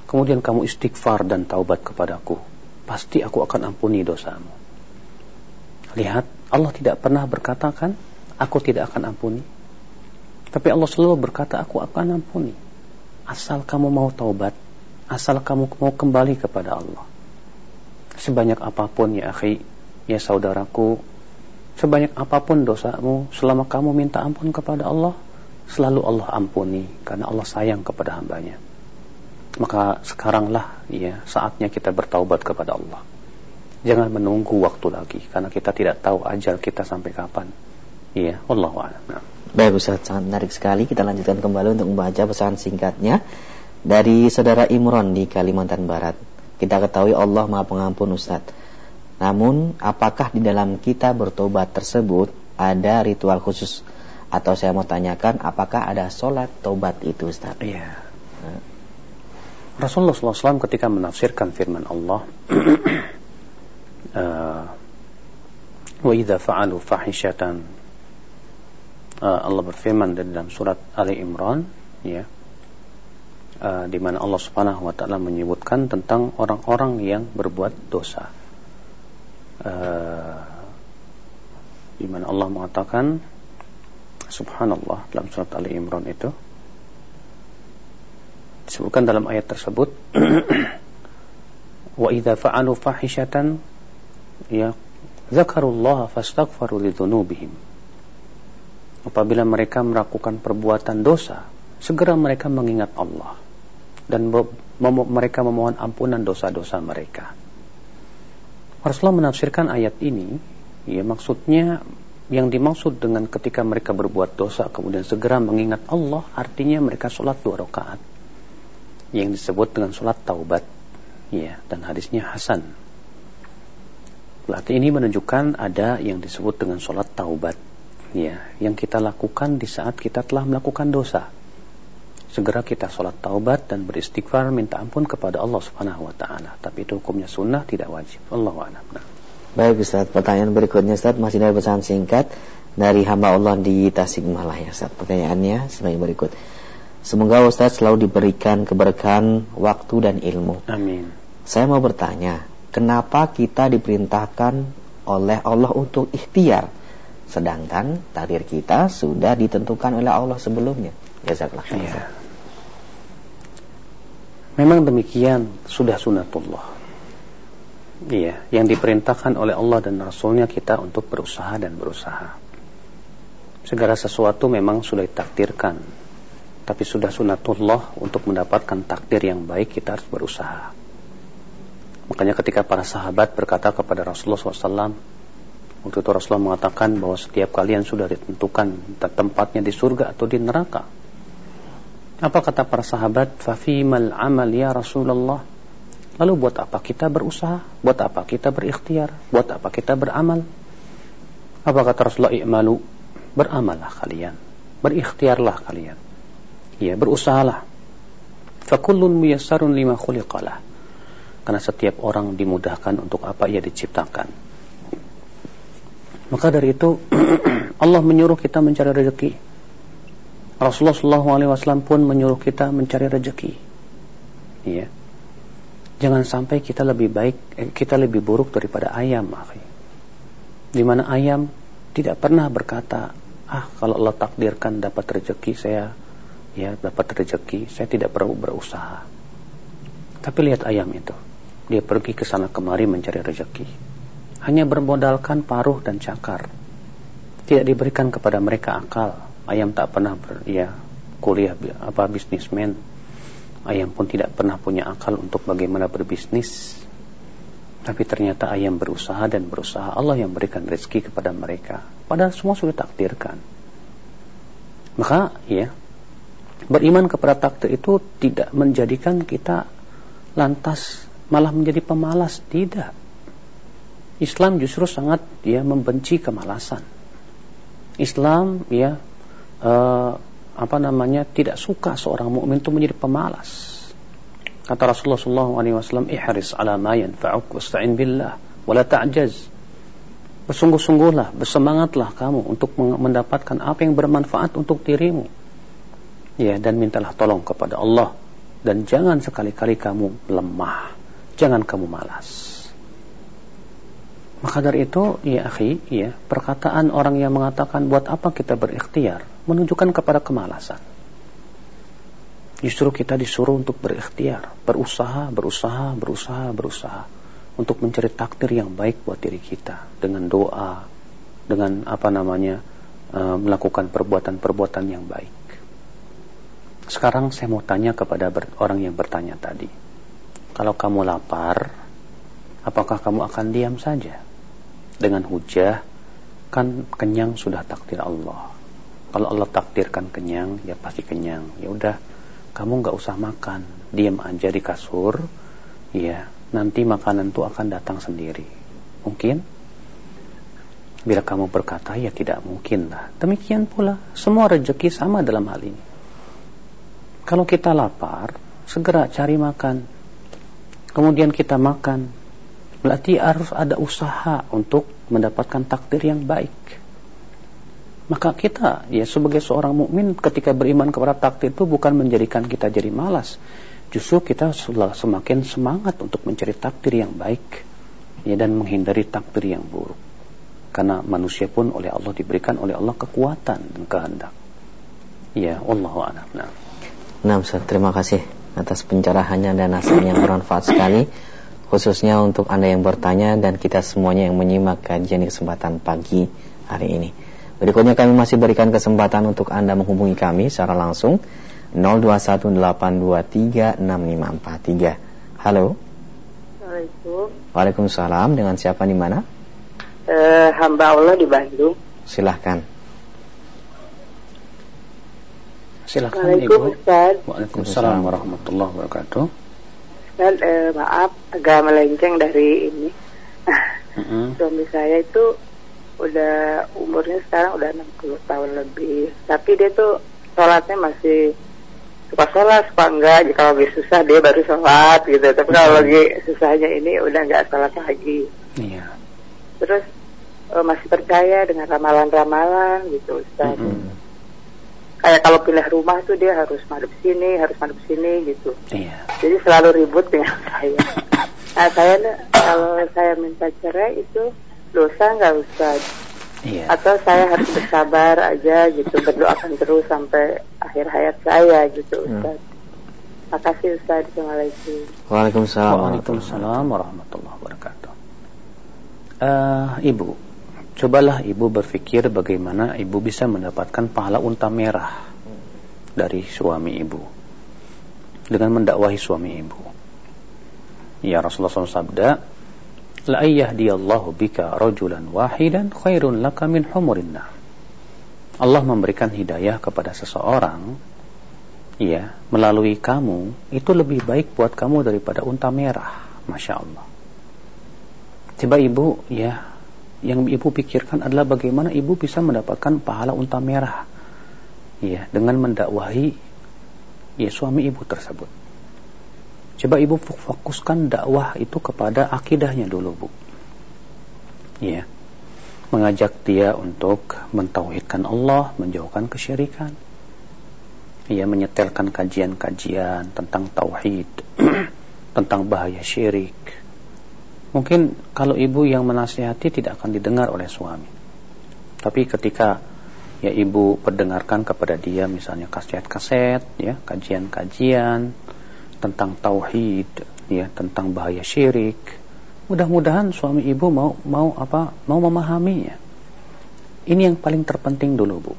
Kemudian kamu istighfar dan taubat kepadaku, pasti aku akan ampuni dosamu. Lihat, Allah tidak pernah berkatakan, aku tidak akan ampuni. Tapi Allah selalu berkata, aku akan ampuni. Asal kamu mau taubat, asal kamu mau kembali kepada Allah. Sebanyak apa pun ya akhi, ya saudaraku, Sebanyak apa pun dosamu, selama kamu minta ampun kepada Allah, selalu Allah ampuni karena Allah sayang kepada hambanya. Maka sekaranglah ya saatnya kita bertaubat kepada Allah. Jangan menunggu waktu lagi karena kita tidak tahu ajal kita sampai kapan. Iya, Allah a'lam. Baik Ustaz, sangat menarik sekali. Kita lanjutkan kembali untuk membaca pesan singkatnya dari saudara Imron di Kalimantan Barat. Kita ketahui Allah Maha Pengampun Ustaz. Namun, apakah di dalam kita bertobat tersebut ada ritual khusus? Atau saya mau tanyakan, apakah ada sholat tobat itu, Ustaz? Iya. Rasulullah SAW ketika menafsirkan firman Allah, uh, wa idza fa'alu fahishatan uh, Allah berfirman dalam surat Ali Imran ya uh, di mana Allah Subhanahu wa taala menyebutkan tentang orang-orang yang berbuat dosa. Uh, di mana Allah mengatakan subhanallah dalam surat Ali Imran itu disebutkan dalam ayat tersebut wa idza fa'alu fahishatan ya zakarullah fastaghfaru lidzunubihim apabila mereka melakukan perbuatan dosa segera mereka mengingat Allah dan mereka memohon ampunan dosa-dosa mereka. Rasulullah menafsirkan ayat ini, ya maksudnya yang dimaksud dengan ketika mereka berbuat dosa kemudian segera mengingat Allah artinya mereka sholat dua rakaat. Yang disebut dengan sholat taubat ya dan hadisnya Hasan. Berarti ini menunjukkan ada yang disebut dengan sholat taubat ya yang kita lakukan di saat kita telah melakukan dosa segera kita sholat taubat dan beristighfar minta ampun kepada Allah Subhanahu wa taala. Tapi itu hukumnya sunnah tidak wajib. Allahu a'lam. Baik Ustaz, pertanyaan berikutnya Ustaz masih dari pesan singkat dari hamba Allah di Tasikmalaya Ustaz. Pertanyaannya sebagai berikut. Semoga Ustaz selalu diberikan keberkahan waktu dan ilmu. Amin. Saya mau bertanya, kenapa kita diperintahkan oleh Allah untuk ikhtiar sedangkan takdir kita sudah ditentukan oleh Allah sebelumnya? Jazakallah. Iya. Memang demikian sudah sunatullah. Iya, yang diperintahkan oleh Allah dan Rasulnya kita untuk berusaha dan berusaha. Segala sesuatu memang sudah ditakdirkan, tapi sudah sunatullah untuk mendapatkan takdir yang baik kita harus berusaha. Makanya ketika para sahabat berkata kepada Rasulullah SAW, waktu itu Rasulullah mengatakan bahwa setiap kalian sudah ditentukan tempatnya di surga atau di neraka. Apa kata para sahabat? Fafimal amal ya Rasulullah. Lalu buat apa kita berusaha? Buat apa kita berikhtiar? Buat apa kita beramal? Apa kata Rasulullah? I'malu. Beramallah kalian. Berikhtiarlah kalian. Ya, berusahalah. Fakullun muyassarun lima khuliqalah. Karena setiap orang dimudahkan untuk apa ia diciptakan. Maka dari itu Allah menyuruh kita mencari rezeki Rasulullah SAW pun menyuruh kita mencari rezeki. Ya. Jangan sampai kita lebih baik, eh, kita lebih buruk daripada ayam. Di mana ayam tidak pernah berkata, ah kalau Allah takdirkan dapat rezeki saya, ya dapat rezeki, saya tidak perlu berusaha. Tapi lihat ayam itu, dia pergi ke sana kemari mencari rezeki. Hanya bermodalkan paruh dan cakar. Tidak diberikan kepada mereka akal. Ayam tak pernah ber, ya, kuliah apa bisnismen. Ayam pun tidak pernah punya akal untuk bagaimana berbisnis. Tapi ternyata ayam berusaha dan berusaha Allah yang berikan rezeki kepada mereka. Padahal semua sudah takdirkan. Maka ya beriman kepada takdir itu tidak menjadikan kita lantas malah menjadi pemalas tidak Islam justru sangat ya membenci kemalasan Islam ya uh, apa namanya tidak suka seorang mukmin itu menjadi pemalas. Kata Rasulullah SAW ihris ala ma yanfa'uk wasta'in billah wala ta'jaz. Bersungguh-sungguhlah bersemangatlah kamu untuk mendapatkan apa yang bermanfaat untuk dirimu. Ya dan mintalah tolong kepada Allah. Dan jangan sekali-kali kamu lemah. Jangan kamu malas. Maka dari itu, ya akhi, ya, perkataan orang yang mengatakan buat apa kita berikhtiar menunjukkan kepada kemalasan. Justru kita disuruh untuk berikhtiar, berusaha, berusaha, berusaha, berusaha untuk mencari takdir yang baik buat diri kita dengan doa, dengan apa namanya uh, melakukan perbuatan-perbuatan yang baik. Sekarang saya mau tanya kepada orang yang bertanya tadi kalau kamu lapar, apakah kamu akan diam saja? Dengan hujah, kan kenyang sudah takdir Allah. Kalau Allah takdirkan kenyang, ya pasti kenyang. Ya udah, kamu nggak usah makan, diam aja di kasur. Ya, nanti makanan itu akan datang sendiri. Mungkin? Bila kamu berkata, ya tidak mungkin lah. Demikian pula, semua rezeki sama dalam hal ini. Kalau kita lapar, segera cari makan kemudian kita makan, berarti harus ada usaha untuk mendapatkan takdir yang baik. Maka kita ya sebagai seorang mukmin ketika beriman kepada takdir itu bukan menjadikan kita jadi malas. Justru kita semakin semangat untuk mencari takdir yang baik ya dan menghindari takdir yang buruk. Karena manusia pun oleh Allah diberikan oleh Allah kekuatan dan kehendak. Ya, Allahu a'lam. Nah. Nah, terima kasih atas pencerahannya dan nasihatnya bermanfaat sekali khususnya untuk Anda yang bertanya dan kita semuanya yang menyimak kajian di kesempatan pagi hari ini. Berikutnya kami masih berikan kesempatan untuk Anda menghubungi kami secara langsung 0218236543. Halo. Assalamualaikum. Waalaikumsalam. Dengan siapa di mana? Uh, hamba Allah di Bandung. Silahkan. Silakan Ibu. Waalaikumsalam warahmatullahi wabarakatuh. Ustaz, eh, maaf agak melenceng dari ini. mm-hmm. Suami saya itu udah umurnya sekarang udah 60 tahun lebih. Tapi dia tuh sholatnya masih suka sholat, suka enggak. Jika lagi susah dia baru sholat gitu. Tapi mm-hmm. kalau lagi susahnya ini udah enggak sholat lagi. Iya. Yeah. Terus uh, masih percaya dengan ramalan-ramalan gitu Ustaz. Mm-hmm kayak kalau pindah rumah tuh dia harus madep sini, harus madep sini gitu. Iya. Jadi selalu ribut dengan saya. Nah saya kalau saya minta cerai itu dosa nggak Ustaz? Iya. Atau saya harus bersabar aja gitu, berdoakan terus sampai akhir hayat saya gitu hmm. Ustaz. Hmm. Makasih Ustaz. Assalamualaikum. Waalaikumsalam. Waalaikumsalam warahmatullahi wabarakatuh. Uh, Ibu, Cobalah ibu berpikir bagaimana ibu bisa mendapatkan pahala unta merah dari suami ibu dengan mendakwahi suami ibu. Ya Rasulullah SAW sabda, La ayyahdiallahu bika rajulan wahidan khairun laka min humurinna. Allah memberikan hidayah kepada seseorang ya melalui kamu itu lebih baik buat kamu daripada unta merah. Masya Allah. Coba ibu ya yang ibu pikirkan adalah bagaimana ibu bisa mendapatkan pahala unta merah. Ya dengan mendakwahi ya suami ibu tersebut. Coba ibu fokuskan dakwah itu kepada akidahnya dulu bu. Ya mengajak dia untuk mentauhidkan Allah menjauhkan kesyirikan. Ia menyetelkan kajian-kajian tentang tauhid tentang bahaya syirik Mungkin kalau ibu yang menasihati tidak akan didengar oleh suami. Tapi ketika ya ibu perdengarkan kepada dia misalnya kaset-kaset ya, kajian-kajian tentang tauhid, ya tentang bahaya syirik. Mudah-mudahan suami ibu mau mau apa mau memahaminya. Ini yang paling terpenting dulu bu.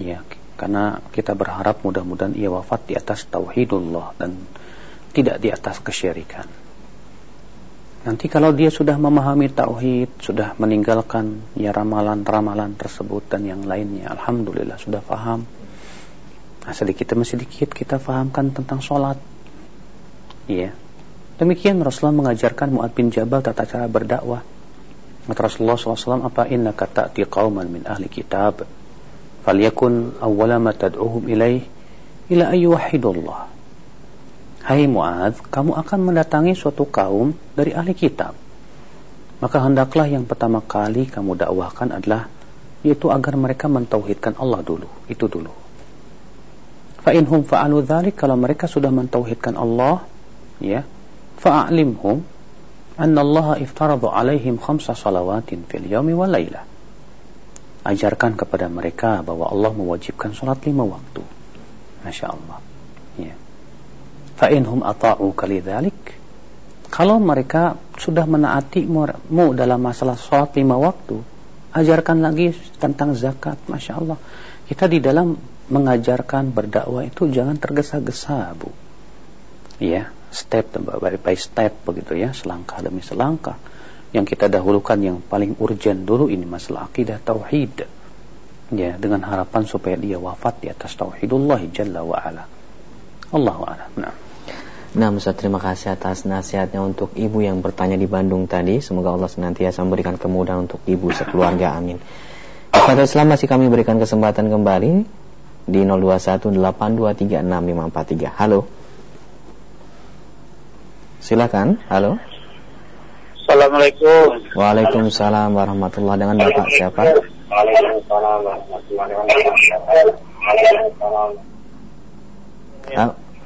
Ya karena kita berharap mudah-mudahan ia wafat di atas tauhidullah dan tidak di atas kesyirikan. Nanti kalau dia sudah memahami tauhid, sudah meninggalkan ya ramalan-ramalan tersebut dan yang lainnya, alhamdulillah sudah faham. Nah, sedikit demi sedikit kita fahamkan tentang sholat. Iya. Demikian Rasulullah mengajarkan Mu'ad bin Jabal tata cara berdakwah. Kata Rasulullah SAW, apa inna kata ta'ti qawman min ahli kitab. Falyakun awwala ma tad'uhum ilaih ila ayyuhidullah. Hai Mu'ad, kamu akan mendatangi suatu kaum dari ahli kitab. Maka hendaklah yang pertama kali kamu dakwahkan adalah yaitu agar mereka mentauhidkan Allah dulu. Itu dulu. Fa'inhum fa'alu dhalik kalau mereka sudah mentauhidkan Allah, ya, fa'alimhum anna Allah iftaradu alaihim khamsa salawatin fil yawmi wal laylah. Ajarkan kepada mereka bahwa Allah mewajibkan salat lima waktu. Masya Allah. Ya fa'inhum ata'u kalidhalik kalau mereka sudah menaati mu dalam masalah sholat lima waktu ajarkan lagi tentang zakat Masya Allah. Kita di dalam mengajarkan berdakwah itu jangan tergesa-gesa Bu. Ya step by step begitu ya selangkah demi selangkah. Yang kita dahulukan yang paling urgent dulu ini masalah akidah tauhid. Ya dengan harapan supaya dia wafat di atas tauhidullah jalla wa ala. Allahu a'lam. Nah Nah Ustaz terima kasih atas nasihatnya untuk ibu yang bertanya di Bandung tadi. Semoga Allah senantiasa memberikan kemudahan untuk ibu sekeluarga amin. Pada Islam masih kami berikan kesempatan kembali Di 0218236543 Halo. Silakan, halo. Assalamualaikum. Waalaikumsalam warahmatullahi Dengan Bapak siapa? Waalaikumsalam warahmatullahi wabarakatuh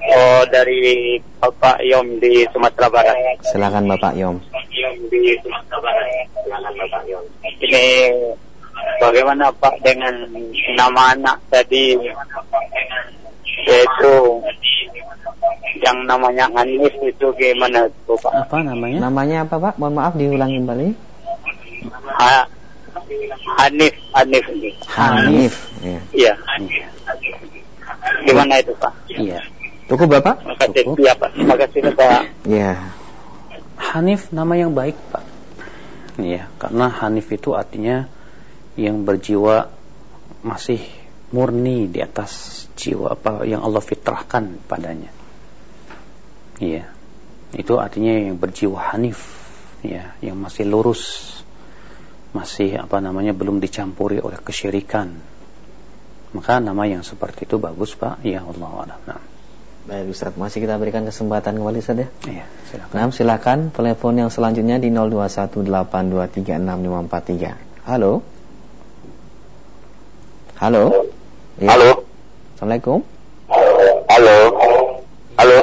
Oh dari Bapak Yom di Sumatera Barat. Silakan Bapak Yom. Yom di Sumatera Barat. Silakan Bapak Yom. Ini bagaimana Pak dengan nama anak tadi yaitu yang namanya Hanif itu gimana tuh Pak? Apa namanya? Namanya apa Pak? Mohon maaf diulangi kembali. Ha, Hanif, Hanif. Hanif. Iya. Ya. Gimana itu Pak? Iya. Cukup Bapak? Cukup. Ya Pak. Terima kasih Pak. Ya. Hanif nama yang baik Pak. Ya, karena Hanif itu artinya yang berjiwa masih murni di atas jiwa apa yang Allah fitrahkan padanya. Iya. Itu artinya yang berjiwa Hanif, ya, yang masih lurus, masih apa namanya belum dicampuri oleh kesyirikan. Maka nama yang seperti itu bagus Pak. Ya Allah Nah. Baik Ustaz, masih kita berikan kesempatan kembali Ustaz ya. Iya, silakan. Nah, silakan telepon yang selanjutnya di 0218236543. Halo. Halo. Ya. Halo. Assalamualaikum. Halo. Halo.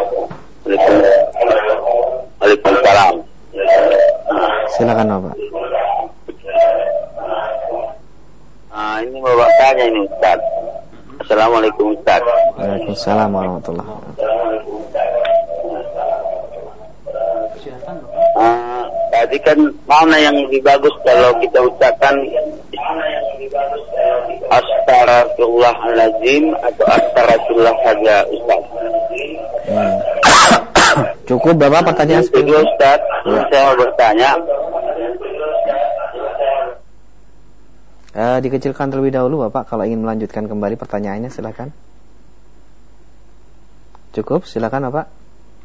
Waalaikumsalam. Silakan Bapak. Ah, ini Bapak tanya ini Ustaz. Assalamualaikum Ustaz. Waalaikumsalam warahmatullahi wabarakatuh. Uh, tadi kan mana yang lebih bagus kalau kita ucapkan Astagfirullahaladzim atau Astagfirullah saja Ustaz. Hmm. Cukup Bapak pertanyaan Ustaz, ya. saya mau bertanya Uh, dikecilkan terlebih dahulu Bapak kalau ingin melanjutkan kembali pertanyaannya silakan. Cukup, silakan Bapak.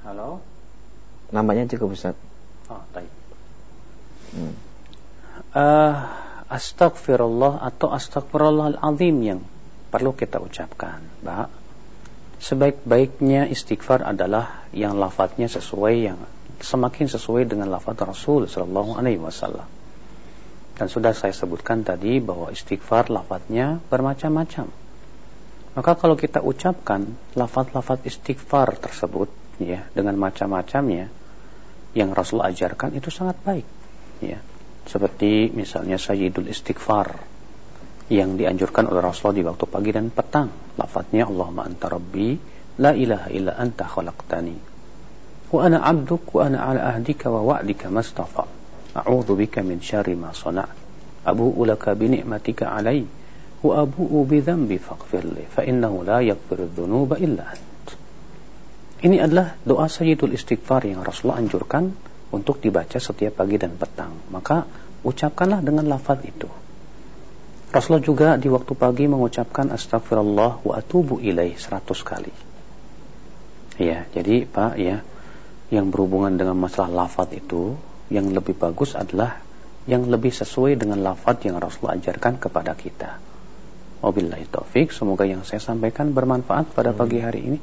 Halo. Namanya cukup Ustaz. Oh, baik. Hmm. Uh, astagfirullah atau astagfirullahalazim yang perlu kita ucapkan, Pak. Sebaik-baiknya istighfar adalah yang lafadznya sesuai yang semakin sesuai dengan lafaz Rasul sallallahu alaihi wasallam. Dan sudah saya sebutkan tadi bahwa istighfar lafadznya bermacam-macam. Maka kalau kita ucapkan lafaz-lafaz istighfar tersebut ya dengan macam-macamnya yang Rasul ajarkan itu sangat baik ya. Seperti misalnya sayyidul istighfar yang dianjurkan oleh Rasulullah di waktu pagi dan petang. Lafadznya Allahumma anta rabbi la ilaha illa anta khalaqtani Wa ana 'abduk wa ana 'ala ahdika wa wa'dika mastafa. A'udzu bika min syarri ma sana'a. Abu'u laka bi ni'matika 'alai wa abu'u bi dhanbi faghfir li fa innahu la yaghfiru dzunuba illa ant. Ini adalah doa sayyidul istighfar yang Rasulullah anjurkan untuk dibaca setiap pagi dan petang. Maka ucapkanlah dengan lafaz itu. Rasulullah juga di waktu pagi mengucapkan astagfirullah wa atubu ilaih seratus kali. Ya, jadi Pak ya, yang berhubungan dengan masalah lafaz itu yang lebih bagus adalah yang lebih sesuai dengan lafaz yang Rasulullah ajarkan kepada kita. Wabillahi taufik, semoga yang saya sampaikan bermanfaat pada pagi hari ini.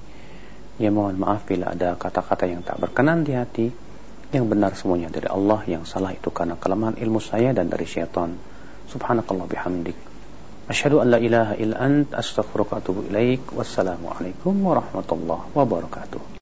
Ya mohon maaf bila ada kata-kata yang tak berkenan di hati. Yang benar semuanya dari Allah yang salah itu karena kelemahan ilmu saya dan dari syaitan. Subhanakallah bihamdik. Asyhadu an la ilaha illa ant astaghfiruka wa atubu ilaik. Wassalamu alaikum warahmatullahi wabarakatuh